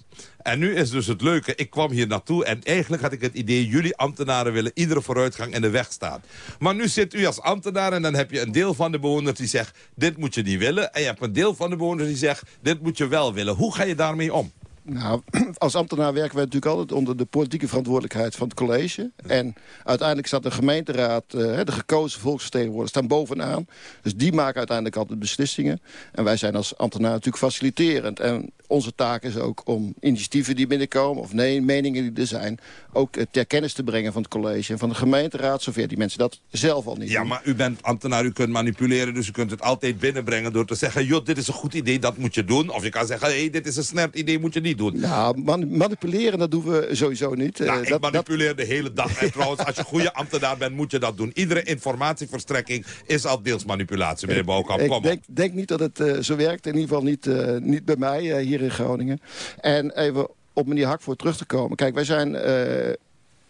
En nu is dus het leuke, ik kwam hier naartoe en eigenlijk had ik het idee... jullie ambtenaren willen iedere vooruitgang in de weg staan. Maar nu zit u als ambtenaar en dan heb je een deel van de bewoners die zegt... dit moet je niet willen. En je hebt een deel van de bewoners die zegt, dit moet je wel willen. Hoe ga je daarmee om? Nou, als ambtenaar werken wij natuurlijk altijd onder de politieke verantwoordelijkheid van het college. En uiteindelijk staat de gemeenteraad, eh, de gekozen volksvertegenwoordigers, staan bovenaan. Dus die maken uiteindelijk altijd beslissingen. En wij zijn als ambtenaar natuurlijk faciliterend. En onze taak is ook om initiatieven die binnenkomen... of nee, meningen die er zijn, ook eh, ter kennis te brengen van het college... en van de gemeenteraad, zover die mensen dat zelf al niet Ja, doen. maar u bent ambtenaar, u kunt manipuleren... dus u kunt het altijd binnenbrengen door te zeggen... joh, dit is een goed idee, dat moet je doen. Of je kan zeggen, hé, hey, dit is een snert idee, moet je niet doen. Nou, man- manipuleren, dat doen we sowieso niet. Eh, Nou, ik dat, manipuleer de hele dag. En trouwens, als je goede ambtenaar bent, moet je dat doen. Iedere informatieverstrekking is al deels manipulatie, meneer Bouwkamp. Ik denk, denk niet dat het eh, zo werkt. In ieder geval niet, eh, niet bij mij eh, hier in Groningen. En even op meneer Hakvoort terug te komen. Kijk, wij zijn eh,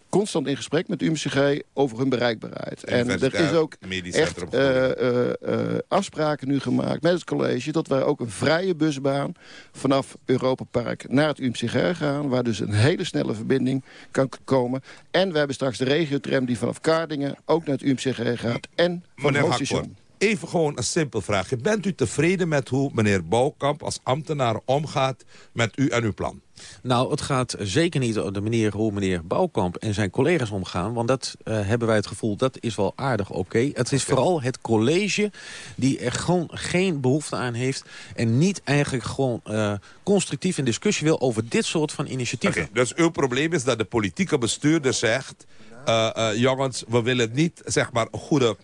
constant in gesprek met UMCG over hun bereikbaarheid. En er is ook echt eh, eh, afspraken nu gemaakt met het college... dat wij ook een vrije busbaan vanaf Europa Park naar het UMCG gaan... waar dus een hele snelle verbinding kan komen. En we hebben straks de regiotram die vanaf Kaardingen ook naar het UMCG gaat... en van Meneer. Even gewoon een simpel vraagje. Bent u tevreden met hoe meneer Bouwkamp als ambtenaar omgaat met u en uw plan? Nou, het gaat zeker niet op de manier hoe meneer Bouwkamp en zijn collega's omgaan. Want dat eh, hebben wij het gevoel, dat is wel aardig oké. Het is vooral het college die er gewoon geen behoefte aan heeft. En niet eigenlijk gewoon eh, constructief in discussie wil over dit soort van initiatieven. Oké, dus uw probleem is dat de politieke bestuurder zegt... eh, jongens, we willen niet, zeg maar, een goede...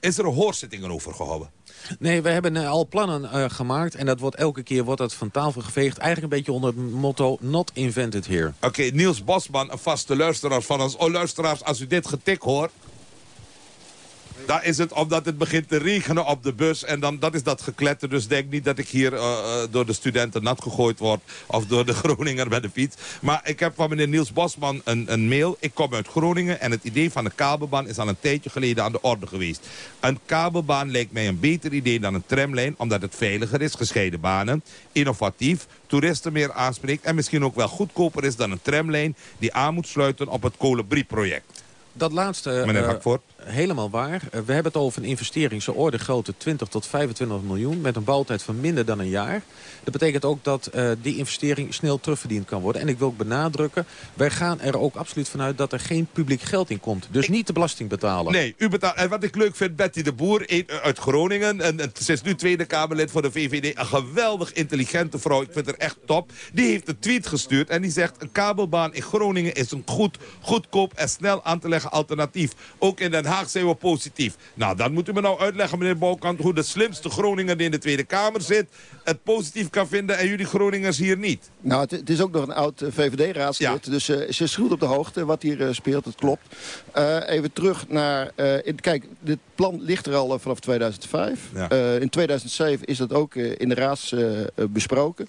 Is er een hoorzitting over gehouden? Nee, we hebben eh, al plannen eh, gemaakt. En dat wordt elke keer wordt dat van tafel geveegd. Eigenlijk een beetje onder het motto not invented here. Oké, Niels Bosman, een vaste luisteraar van ons. Oh, luisteraars, als u dit getik hoort... Dan is het omdat het begint te regenen op de bus. En dan, dat is dat gekletter. Dus denk niet dat ik hier eh, eh, door de studenten nat gegooid word. Of door de Groninger bij de fiets. Maar ik heb van meneer Niels Bosman een, een mail. Ik kom uit Groningen. En het idee van de kabelbaan is al een tijdje geleden aan de orde geweest. Een kabelbaan lijkt mij een beter idee dan een tramlijn. Omdat het veiliger is, gescheiden banen. Innovatief, toeristen meer aanspreekt. En misschien ook wel goedkoper is dan een tramlijn. Die aan moet sluiten op het Kolenbrie-project. Dat laatste, Meneer eh, Hakvoort. Helemaal waar. Eh, we hebben het over een investering zo orde grootte 20 tot 25 miljoen... met een bouwtijd van minder dan een jaar. Dat betekent ook dat eh, die investering snel terugverdiend kan worden. En ik wil ook benadrukken, wij gaan er ook absoluut vanuit... dat er geen publiek geld in komt. Dus niet de belasting betalen. Nee, u betaalt. En wat ik leuk vind, Betty de Boer een- uit Groningen. En, en ze is nu Tweede Kamerlid voor de VVD. Een geweldig intelligente vrouw. Ik vind haar echt top. Die heeft een tweet gestuurd. En die zegt, een kabelbaan in Groningen is een goed, goedkoop en snel aan te leggen alternatief. Ook in Den Haag zijn we positief. Nou, dan moet u me nou uitleggen, meneer Bouwkant... hoe de slimste Groninger die in de Tweede Kamer zit... het positief kan vinden en jullie Groningers hier niet. Nou, het, is ook nog een oud eh, VVD-raadslid. Dus eh, ze is goed op de hoogte wat hier eh, speelt. Het klopt. Even terug naar... in- kijk, dit plan ligt er al vanaf 2005. Ja. Eh, in 2007 is dat ook in de raad eh, besproken.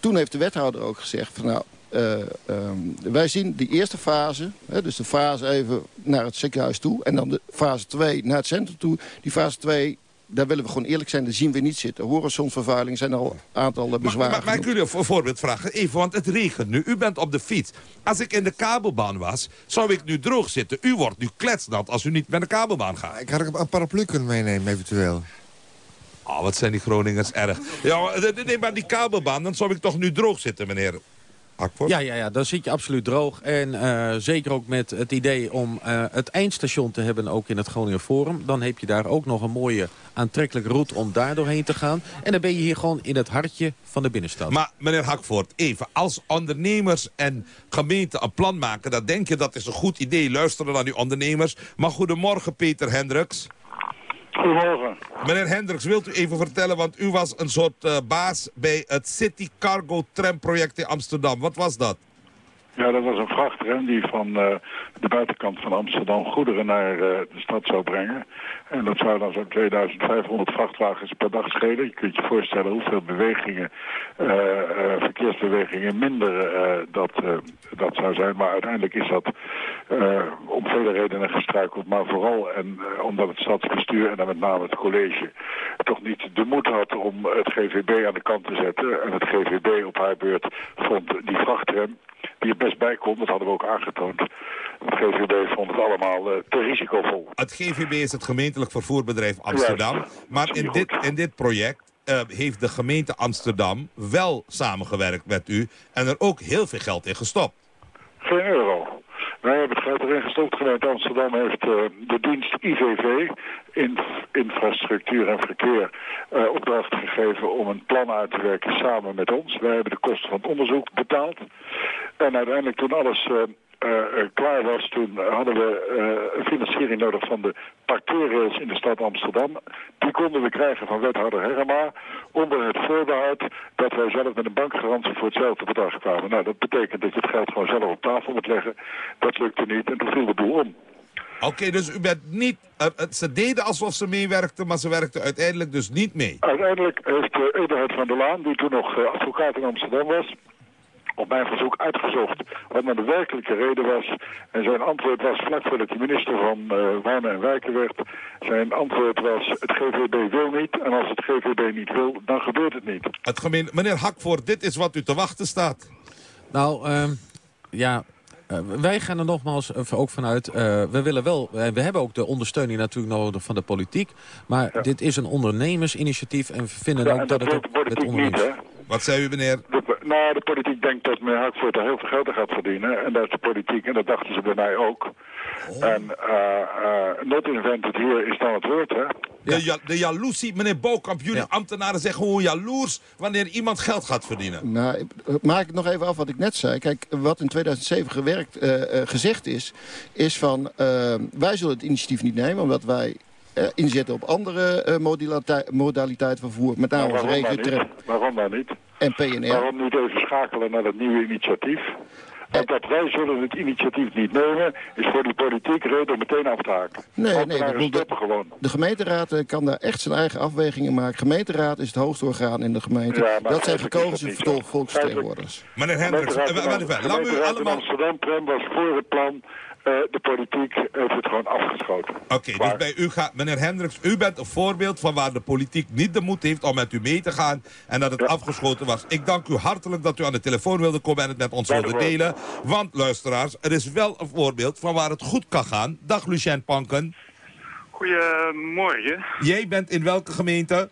Toen heeft de wethouder ook gezegd van nou... eh, ehm, wij zien die eerste fase, hè, dus de fase even naar het ziekenhuis toe... en dan de fase 2 naar het centrum toe. Die fase 2, daar willen we gewoon eerlijk zijn, daar zien we niet zitten. Horizonvervuiling zijn al een aantal eh, bezwaren. Maar, maar ik jullie een voorbeeld vragen? Even, want het regent nu. U bent op de fiets. Als ik in de kabelbaan was, zou ik nu droog zitten. U wordt nu kletsnat als u niet met de kabelbaan gaat. Ik had ook een paraplu kunnen meenemen, eventueel. Oh, wat zijn die Groningers erg. Ja, nee, maar die kabelbaan, dan zou ik toch nu droog zitten, meneer. Ja, ja, ja, dan zit je absoluut droog. En eh, zeker ook met het idee om eh, het eindstation te hebben, ook in het Groninger Forum. Dan heb je daar ook nog een mooie aantrekkelijke route om daar doorheen te gaan. En dan ben je hier gewoon in het hartje van de binnenstad. Maar meneer Hakvoort, even. Als ondernemers en gemeenten een plan maken... dan denk je dat is een goed idee. Luisteren naar die ondernemers. Maar goedemorgen, Peter Hendricks. Goedemorgen. Meneer Hendricks, wilt u even vertellen, want u was een soort eh, baas bij het City Cargo Tram project in Amsterdam. Wat was dat? Ja, dat was een vrachttram die van eh, de buitenkant van Amsterdam goederen naar eh, de stad zou brengen. En dat zou dan zo'n 2500 vrachtwagens per dag schelen. Je kunt je voorstellen hoeveel bewegingen, eh, verkeersbewegingen minder dat, dat zou zijn. Maar uiteindelijk is dat om vele redenen gestruikeld. Maar vooral en, omdat het stadsbestuur en dan met name het college toch niet de moed had om het GVB aan de kant te zetten. En het GVB op haar beurt vond die vrachttram die er best bij kon. Dat hadden we ook aangetoond. Het GVB vond het allemaal uh, te risicovol. Het GVB is het gemeentelijk vervoerbedrijf Amsterdam. Ja, maar in dit, in dit project uh, heeft de gemeente Amsterdam wel samengewerkt met u... en er ook heel veel geld in gestopt. Geen Wij hebben het erin gestopt. Gemeente Amsterdam heeft uh, de dienst IVV, in, infrastructuur en verkeer, uh, opdracht gegeven om een plan uit te werken samen met ons. Wij hebben de kosten van het onderzoek betaald. En uiteindelijk toen alles uh, uh, klaar was, toen hadden we uh, financiering nodig van de parkeerrails in de stad Amsterdam. Die konden we krijgen van wethouder Herrema onder het voorbehoud dat wij zelf met een bankgarantie voor hetzelfde bedrag kwamen. Nou, dat betekent dat je het geld gewoon zelf op tafel moet leggen. Dat lukte niet en toen viel de boel om. Oké, okay, dus u bent niet... Uh, ze deden alsof ze meewerkten, maar ze werkten uiteindelijk dus niet mee. Uiteindelijk heeft Eberhard van der Laan, die toen nog advocaat in Amsterdam was op mijn verzoek uitgezocht wat nou de werkelijke reden was. En zijn antwoord was, vlak voordat hij minister van uh, Wonen en Wijken werd... zijn antwoord was, het GVB wil niet. En als het GVB niet wil, dan gebeurt het niet. Het gemeen... Meneer Hakvoort, dit is wat u te wachten staat. Nou, uh, ja... Uh, wij gaan er nogmaals ook vanuit, uh, we willen wel, we hebben ook de ondersteuning natuurlijk nodig van de politiek. Maar ja. dit is een ondernemersinitiatief en we vinden ja, ook dat, dat het ook met ondernemers... Wat zei u meneer? De, nou, de politiek denkt dat meneer Hartvoort er heel veel geld aan gaat verdienen. En dat is de politiek, en dat dachten ze bij mij ook. Oh. En uh, uh, not invented hier is dan het woord, hè? De, ja, de jaloezie, meneer Bokamp, jullie ja. ambtenaren zeggen gewoon jaloers wanneer iemand geld gaat verdienen. Nou, maak ik nog even af wat ik net zei. Kijk, wat in 2007 gewerkt, uh, gezegd is, is van wij zullen het initiatief niet nemen, omdat wij inzetten op andere uh, modaliteiten modaliteit vervoer. Met name onze regio Waarom dan niet? En PNR. Waarom niet even schakelen naar het nieuwe initiatief? En dat wij zullen het initiatief niet nemen, is voor die politiek reden om meteen af te haken. Nee, nee, de, de, gewoon. de gemeenteraad kan daar echt zijn eigen afwegingen maken. Gemeenteraad is het hoogste orgaan in de gemeente. Ja, dat zijn gekozen volksvertegenwoordigers. Meneer Hendricks, laat u allemaal... Amsterdam Prem was voor het plan uh, de politiek heeft het gewoon afgeschoten. Oké, okay, dus bij u gaat, meneer Hendricks, u bent een voorbeeld van waar de politiek niet de moed heeft om met u mee te gaan en dat het ja. afgeschoten was. Ik dank u hartelijk dat u aan de telefoon wilde komen en het met ons wilde delen. Want, luisteraars, er is wel een voorbeeld van waar het goed kan gaan. Dag, Lucien Panken. Goedemorgen. Jij bent in welke gemeente?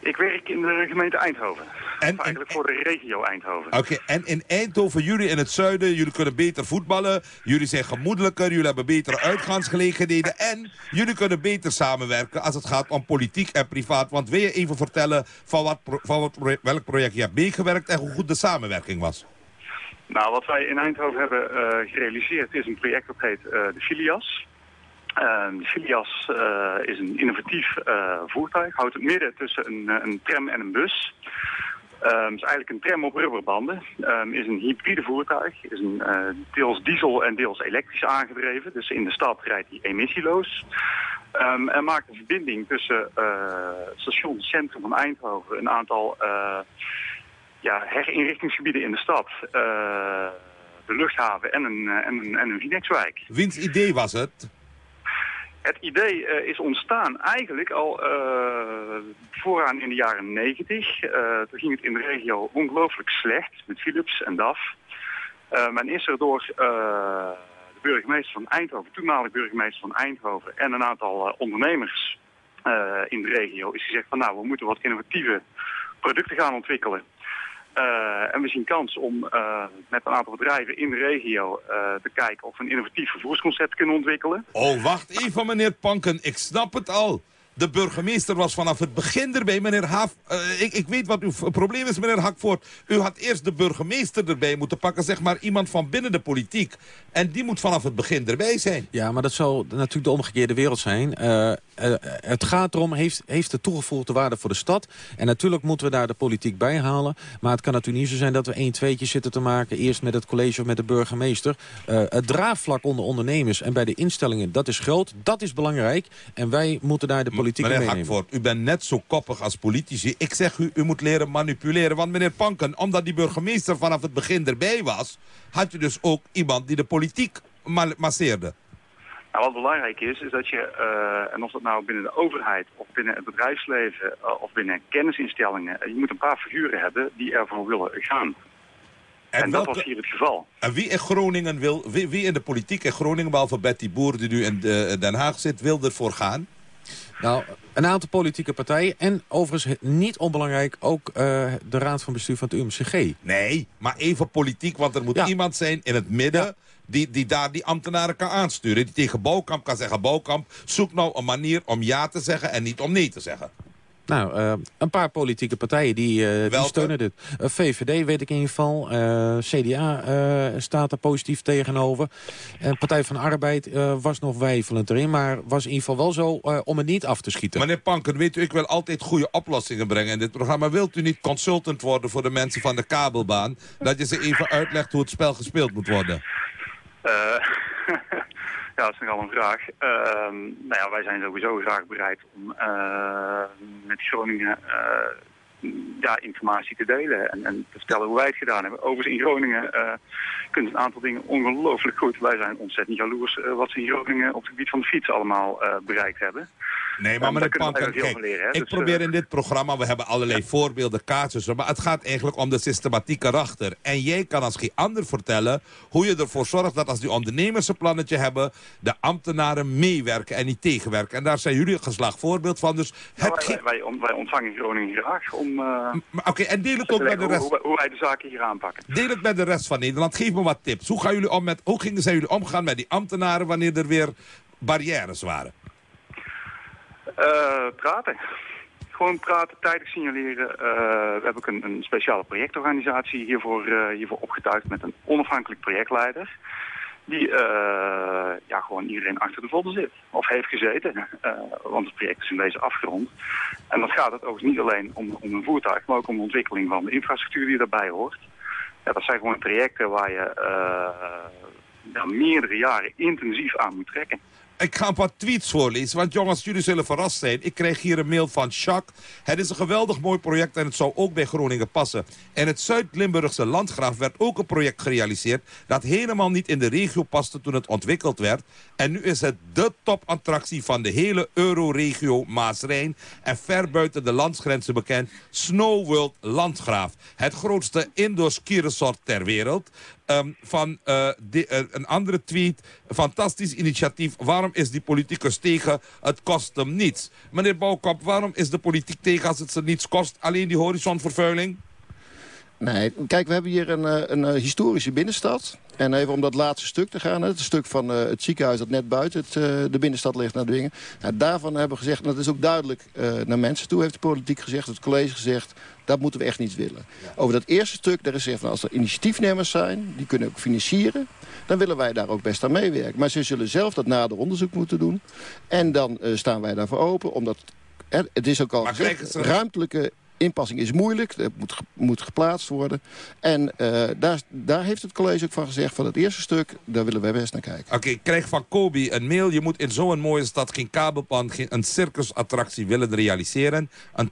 Ik werk in de gemeente Eindhoven. En, eigenlijk en, voor de regio Eindhoven. Oké, okay, en in Eindhoven, jullie in het zuiden, jullie kunnen beter voetballen. Jullie zijn gemoedelijker, jullie hebben betere uitgaansgelegenheden. En jullie kunnen beter samenwerken als het gaat om politiek en privaat. Want wil je even vertellen van, wat, van wat, welk project je hebt meegewerkt en hoe goed de samenwerking was? Nou, wat wij in Eindhoven hebben uh, gerealiseerd is een project dat heet uh, de Filias. Uh, de Filias is een innovatief voertuig. Houdt het midden tussen een, een tram en een bus. Um, is eigenlijk een tram op rubberbanden. Um, is een hybride voertuig. Is een deels diesel en deels elektrisch aangedreven. Dus in de stad rijdt hij emissieloos. Um, en maakt een verbinding tussen het stationscentrum van Eindhoven... een aantal ja, herinrichtingsgebieden in de stad de luchthaven en een, en en een Vinexwijk. Wiens idee was het? Het idee uh, is ontstaan eigenlijk al uh, vooraan in de jaren 90. Uh, toen ging het in de regio ongelooflijk slecht met Philips en DAF. men is er door de burgemeester van Eindhoven, toenmalig burgemeester van Eindhoven en een aantal ondernemers in de regio is gezegd van nou we moeten wat innovatieve producten gaan ontwikkelen. Eh, en we zien kans om eh, met een aantal bedrijven in de regio eh, te kijken of we een innovatief vervoersconcept kunnen ontwikkelen. Oh, wacht even, meneer Panken. Ik snap het al. De burgemeester was vanaf het begin erbij, meneer Haaf. eh, ik, ik weet wat uw probleem is, meneer Hakvoort. U had eerst de burgemeester erbij moeten pakken, zeg maar iemand van binnen de politiek. En die moet vanaf het begin erbij zijn. Ja, maar dat zou natuurlijk de omgekeerde wereld zijn. Eh, eh, het gaat erom, heeft, heeft de toegevoegde waarde voor de stad? En natuurlijk moeten we daar de politiek bij halen. Maar het kan natuurlijk niet zo zijn dat we één tweetje zitten te maken... eerst met het college of met de burgemeester. Het draagvlak onder ondernemers en bij de instellingen, dat is groot. Dat is belangrijk. En wij moeten daar de Meneer meenemen. Hakvoort, u bent net zo koppig als politici. Ik zeg u, u moet leren manipuleren. Want meneer Panken, omdat die burgemeester vanaf het begin erbij was... had u dus ook iemand die de politiek ma- masseerde. Nou, wat belangrijk is, is dat je, eh, en of dat nou binnen de overheid of binnen het bedrijfsleven eh, of binnen kennisinstellingen, eh, je moet een paar figuren hebben die ervoor willen gaan. En, dat welke- was hier het geval. En wie in Groningen wil, wie, wie in de politiek in Groningen, behalve Betty Boer die nu in de- Den Haag zit, wil ervoor gaan? Nou, een aantal politieke partijen. En overigens niet onbelangrijk ook eh, de raad van bestuur van het UMCG. Nee, maar even politiek, want er moet iemand zijn in het midden... Die, die daar die ambtenaren kan aansturen. Die tegen Bouwkamp kan zeggen, Bouwkamp, zoek nou een manier om ja te zeggen en niet om nee te zeggen. Nou, eh, een paar politieke partijen die, eh, die steunen dit. Eh, VVD weet ik in ieder geval. Eh, CDA eh, staat er positief tegenover. En Partij van de Arbeid eh, was nog weifelend erin. Maar was in ieder geval wel zo eh, om het niet af te schieten. Meneer Panken, weet u, ik wil altijd goede oplossingen brengen in dit programma. Wilt u niet consultant worden voor de mensen van de kabelbaan? Dat je ze even uitlegt hoe het spel gespeeld moet worden. Ja, dat is nogal een vraag. Ehm, nou ja, wij zijn sowieso graag bereid om eh, met Groningen eh, ja, informatie te delen en, en te vertellen hoe wij het gedaan hebben. Overigens in Groningen eh kunnen een aantal dingen ongelooflijk goed. Wij zijn ontzettend jaloers eh, wat ze in Groningen op het gebied van de fiets allemaal eh, bereikt hebben. Nee, maar Panken, heel veel kijk, leren. Hè? ik Dus, probeer in dit programma, we hebben allerlei voorbeelden, casussen, maar het gaat eigenlijk om de systematiek erachter. En jij kan als geen ander vertellen hoe je ervoor zorgt dat als die ondernemers een plannetje hebben, de ambtenaren meewerken en niet tegenwerken. En daar zijn jullie een geslaagd voorbeeld van. Dus nou, wij, wij, wij, wij ontvangen Groningen graag om eh, Oké, en deel het ook met de rest. hoe, wij de zaken hier aanpakken. Deel het met de rest van Nederland. Geef me wat tips. Hoe, gaan jullie om met, hoe gingen zijn jullie omgaan met die ambtenaren wanneer er weer barrières waren? Eh, praten. Gewoon praten, tijdig signaleren. Eh, we hebben een, een speciale projectorganisatie hiervoor, hiervoor opgetuigd met een onafhankelijk projectleider. Die eh, ja, gewoon iedereen achter de volle zit. Of heeft gezeten. Eh, want het project is in deze afgerond. En dan gaat het overigens niet alleen om, om een voertuig, maar ook om de ontwikkeling van de infrastructuur die daarbij hoort. Ja, dat zijn gewoon trajecten waar je ja, meerdere jaren intensief aan moet trekken. Ik ga een paar tweets voorlezen, want jongens, jullie zullen verrast zijn. Ik kreeg hier een mail van Jacques. Het is een geweldig mooi project en het zou ook bij Groningen passen. In het Zuid-Limburgse Landgraaf werd ook een project gerealiseerd... dat helemaal niet in de regio paste toen het ontwikkeld werd. En nu is het de topattractie van de hele euroregio Maas-Rijn... en ver buiten de landsgrenzen bekend Snow World Landgraaf. Het grootste indoor skiresort ter wereld... Ehm, van eh, eh, een andere tweet. Fantastisch initiatief. Waarom is die politicus tegen? Het kost hem niets. Meneer Bouwkamp, waarom is de politiek tegen als het ze niets kost? Alleen die horizonvervuiling? Nee, kijk, we hebben hier een, eh, een, eh, historische binnenstad. En even om dat laatste stuk te gaan. Het stuk van eh, het ziekenhuis dat net buiten het, de binnenstad ligt naar Dingen. Nou, daarvan hebben we gezegd, en dat is ook duidelijk naar mensen toe... heeft de politiek gezegd, het college gezegd... dat moeten we echt niet willen. Over dat eerste stuk, daar is gezegd van als er initiatiefnemers zijn... die kunnen ook financieren, dan willen wij daar ook best aan meewerken. Maar ze zullen zelf dat nader onderzoek moeten doen. En dan staan wij daarvoor open, omdat... het is ook al gezegd, ruimtelijke inpassing is moeilijk. Dat moet, moet geplaatst worden. En eh, daar, daar heeft het college ook van gezegd... van het eerste stuk, daar willen wij best naar kijken. Oké, ik krijg van Kobi een mail. Je moet in zo'n mooie stad geen kabelpan, geen, een circusattractie willen realiseren. Een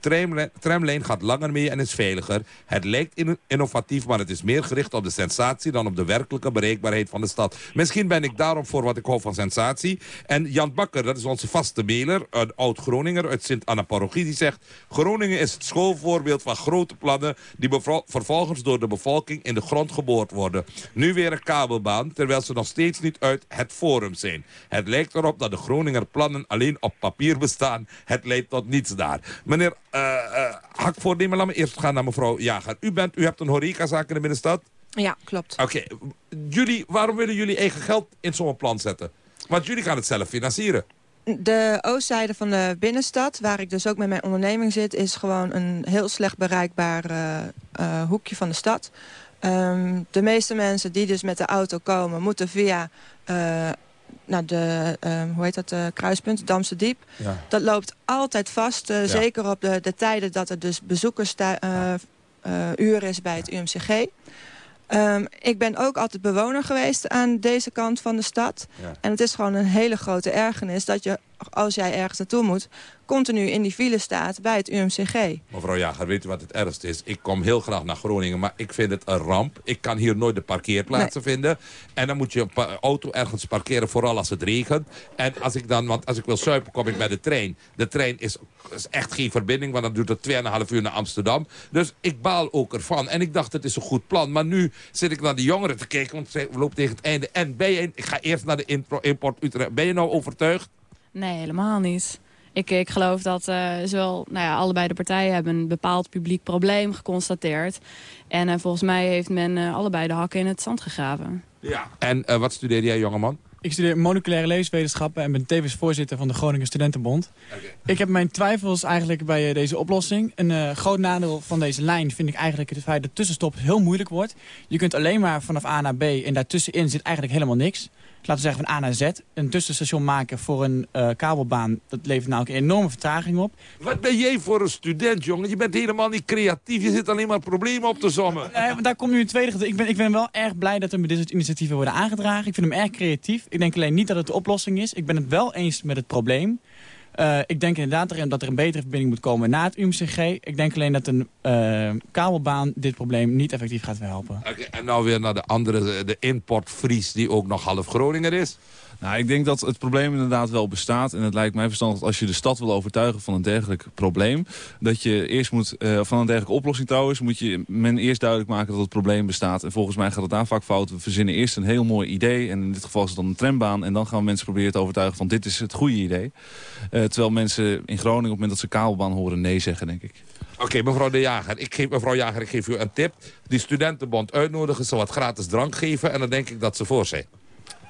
tramlijn, gaat langer mee en is veiliger. Het lijkt in- innovatief, maar het is meer gericht op de sensatie... dan op de werkelijke bereikbaarheid van de stad. Misschien ben ik daarom voor wat ik hou van sensatie. En Jan Bakker, dat is onze vaste mailer, een oud-Groninger uit Sint-Anna-parochie... die zegt, Groningen is het schoolvoorbeeld van grote plannen... die vervolgens door de bevolking in de grond geboord worden. Nu weer een kabelbaan, terwijl ze nog steeds niet uit het forum zijn. Het lijkt erop dat de Groninger plannen alleen op papier bestaan. Het leidt tot niets daar. Meneer eh, eh, hak voornemen. Laat me eerst gaan naar mevrouw Jager. U, bent, u hebt een horecazaak in de binnenstad. Ja, klopt. Oké, jullie, waarom willen jullie eigen geld in zo'n plan zetten? Want jullie gaan het zelf financieren. De oostzijde van de binnenstad, waar ik dus ook met mijn onderneming zit... is gewoon een heel slecht bereikbaar eh, eh, hoekje van de stad. Ehm, de meeste mensen die dus met de auto komen... moeten via eh, naar de, ehm, hoe heet dat, kruispunt, Damse Diep. Ja. Dat loopt altijd vast, zeker op de, de tijden dat er dus bezoekersuur is bij het UMCG. Ehm, ik ben ook altijd bewoner geweest aan deze kant van de stad. Ja. En het is gewoon een hele grote ergernis dat je, als jij ergens naartoe moet... continu in die file staat bij het UMCG. Mevrouw Jager, weet u wat het ergste is? Ik kom heel graag naar Groningen, maar ik vind het een ramp. Ik kan hier nooit de parkeerplaatsen vinden. En dan moet je een auto ergens parkeren, vooral als het regent. En als ik dan, want als ik wil suipen, kom ik met de trein. De trein is, is echt geen verbinding, want dan duurt het 2,5 uur naar Amsterdam. Dus ik baal ook ervan. En ik dacht, het is een goed plan. Maar nu zit ik naar de jongeren te kijken, want we lopen tegen het einde. En ben je, ik ga eerst naar de import Utrecht. Ben je nou overtuigd? Nee, helemaal niet. Ik, ik geloof dat eh, zowel, nou ja, allebei de partijen hebben een bepaald publiek probleem geconstateerd. En eh, volgens mij heeft men eh, allebei de hakken in het zand gegraven. Ja. En eh, wat studeerde jij, jongeman? Ik studeer moleculaire levenswetenschappen en ben tevens voorzitter van de Groningen Studentenbond. Ik heb mijn twijfels eigenlijk bij deze oplossing. Een eh, groot nadeel van deze lijn vind ik eigenlijk het feit dat tussenstop heel moeilijk wordt. Je kunt alleen maar vanaf A naar B en daartussenin zit eigenlijk helemaal niks. Laten we zeggen van A naar Z. Een tussenstation maken voor een eh, kabelbaan, dat levert namelijk een enorme vertraging op. Wat ben jij voor een student, jongen? Je bent helemaal niet creatief. Je zit alleen maar problemen op te sommen. Nee, maar daar komt nu een tweede gedeelte. Ik ben, ik ben wel erg blij dat er met dit soort initiatieven worden aangedragen. Ik vind hem erg creatief. Ik denk alleen niet dat het de oplossing is. Ik ben het wel eens met het probleem. Eh, ik denk inderdaad dat er een betere verbinding moet komen na het UMCG. Ik denk alleen dat een eh, kabelbaan dit probleem niet effectief gaat verhelpen. Oké, en nou weer naar de andere, de importfries die ook nog half Groninger is. Nou, ik denk dat het probleem inderdaad wel bestaat. En het lijkt mij verstandig dat als je de stad wil overtuigen van een dergelijk probleem... dat je eerst moet, eh, van een dergelijke oplossing trouwens... moet je men eerst duidelijk maken dat het probleem bestaat. En volgens mij gaat het daar vaak fout. We verzinnen eerst een heel mooi idee. En in dit geval is het dan een trambaan. En dan gaan we mensen proberen te overtuigen van dit is het goede idee. Eh, terwijl mensen in Groningen op het moment dat ze kabelbaan horen nee zeggen, denk ik. Oké, mevrouw De Jager, ik geef, mevrouw Jager, ik geef u een tip. Die studentenbond uitnodigen, ze wat gratis drank geven... en dan denk ik dat ze voor zijn.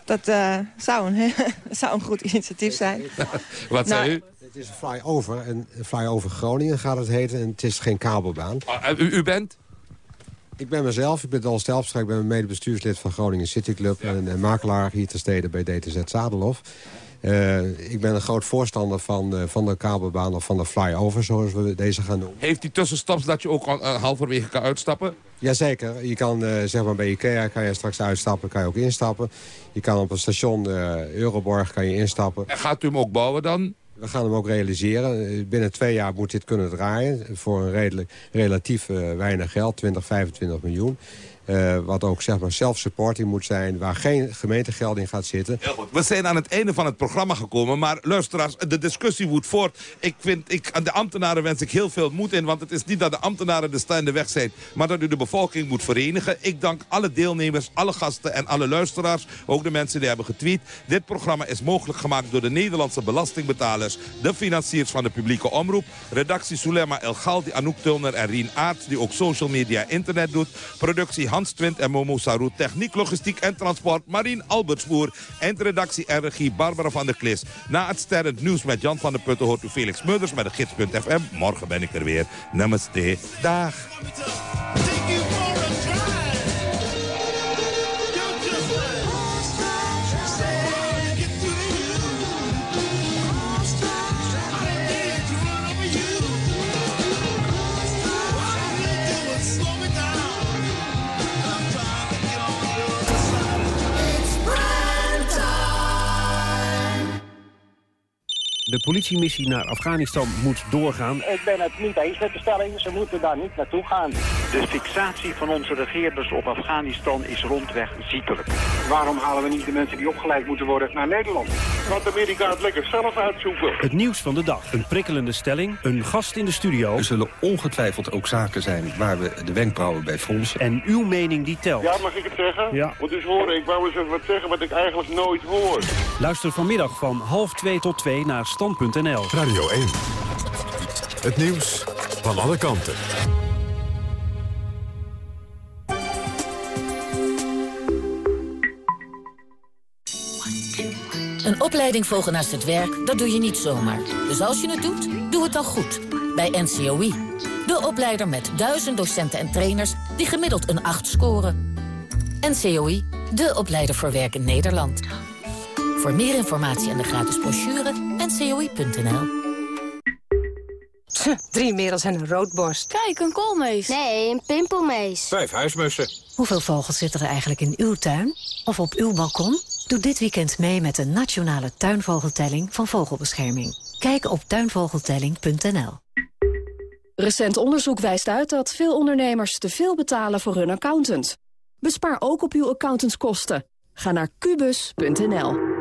Dat eh, zou, een, zou een goed initiatief zijn. Wat zei Nou, u? Het is een flyover, een een flyover Groningen gaat het heten. En het is geen kabelbaan. Ah, u, u bent? Ik ben mezelf, ik ben Don Stelpstra, ik ben medebestuurslid van Groningen City Club... en, en makelaar hier te steden bij DTZ Zadelhof. Eh, ik ben een groot voorstander van, eh, van de kabelbaan of van de flyover, zoals we deze gaan noemen. Heeft die tussenstaps dat je ook eh, halverwege kan uitstappen? Jazeker, je kan zeg maar bij Ikea kan je straks uitstappen, kan je ook instappen. Je kan op een station Euroborg kan je instappen. En gaat u hem ook bouwen dan? We gaan hem ook realiseren. Binnen twee jaar moet dit kunnen draaien. Voor een redelijk, relatief weinig geld, 20, 25 miljoen. Eh, wat ook zeg maar self-supporting moet zijn, waar geen gemeentegeld in gaat zitten. We zijn aan het einde van het programma gekomen. Maar luisteraars, de discussie woedt voort. Ik vind, ik, aan de ambtenaren wens ik heel veel moed in. Want het is niet dat de ambtenaren de sta in de weg zijn. Maar dat u de bevolking moet verenigen. Ik dank alle deelnemers, alle gasten en alle luisteraars. Ook de mensen die hebben getweet. Dit programma is mogelijk gemaakt door de Nederlandse belastingbetalers. De financiers van de publieke omroep. Redactie Sulema El Galdi, Anouk Tulner en Rien Aerts. Die ook social media internet doet. Productie Hans Twint en Momo Saru. Techniek, logistiek en transport Marien Albertsboer. Eindredactie en regie Barbara van der Klis. Na het sterrend nieuws met Jan van der Putten hoort u Felix Meurders met de gids.fm. Morgen ben ik er weer. Namaste. Dag. Politiemissie naar Afghanistan moet doorgaan. Ik ben het niet eens met de stelling. Ze moeten daar niet naartoe gaan. De fixatie van onze regeerders op Afghanistan is rondweg ziekelijk. Waarom halen we niet de mensen die opgeleid moeten worden naar Nederland? Want Amerika het lekker zelf uitzoeken. Het nieuws van de dag. Een prikkelende stelling. Een gast in de studio. Er zullen ongetwijfeld ook zaken zijn waar we de wenkbrauwen bij fronsen. En uw mening die telt. Ja, mag ik het zeggen? Ja. Moet eens horen, ik wou eens even wat zeggen wat ik eigenlijk nooit hoor. Luister vanmiddag van half twee tot twee naar stand.nl. Radio 1. Het nieuws van alle kanten. Een opleiding volgen naast het werk, dat doe je niet zomaar. Dus als je het doet, doe het dan goed. Bij NCOI. De opleider met duizend docenten en trainers die gemiddeld een 8 scoren. NCOI, de opleider voor werk in Nederland. Voor meer informatie en de gratis brochure, ncoi.nl. Drie merels en een roodborst. Kijk, een koolmees. Nee, een pimpelmees. Vijf huismussen. Hoeveel vogels zitten er eigenlijk in uw tuin? Of op uw balkon? Doe dit weekend mee met de nationale tuinvogeltelling van Vogelbescherming. Kijk op tuinvogeltelling.nl. Recent onderzoek wijst uit dat veel ondernemers te veel betalen voor hun accountant. Bespaar ook op uw accountantskosten. Ga naar kubus.nl.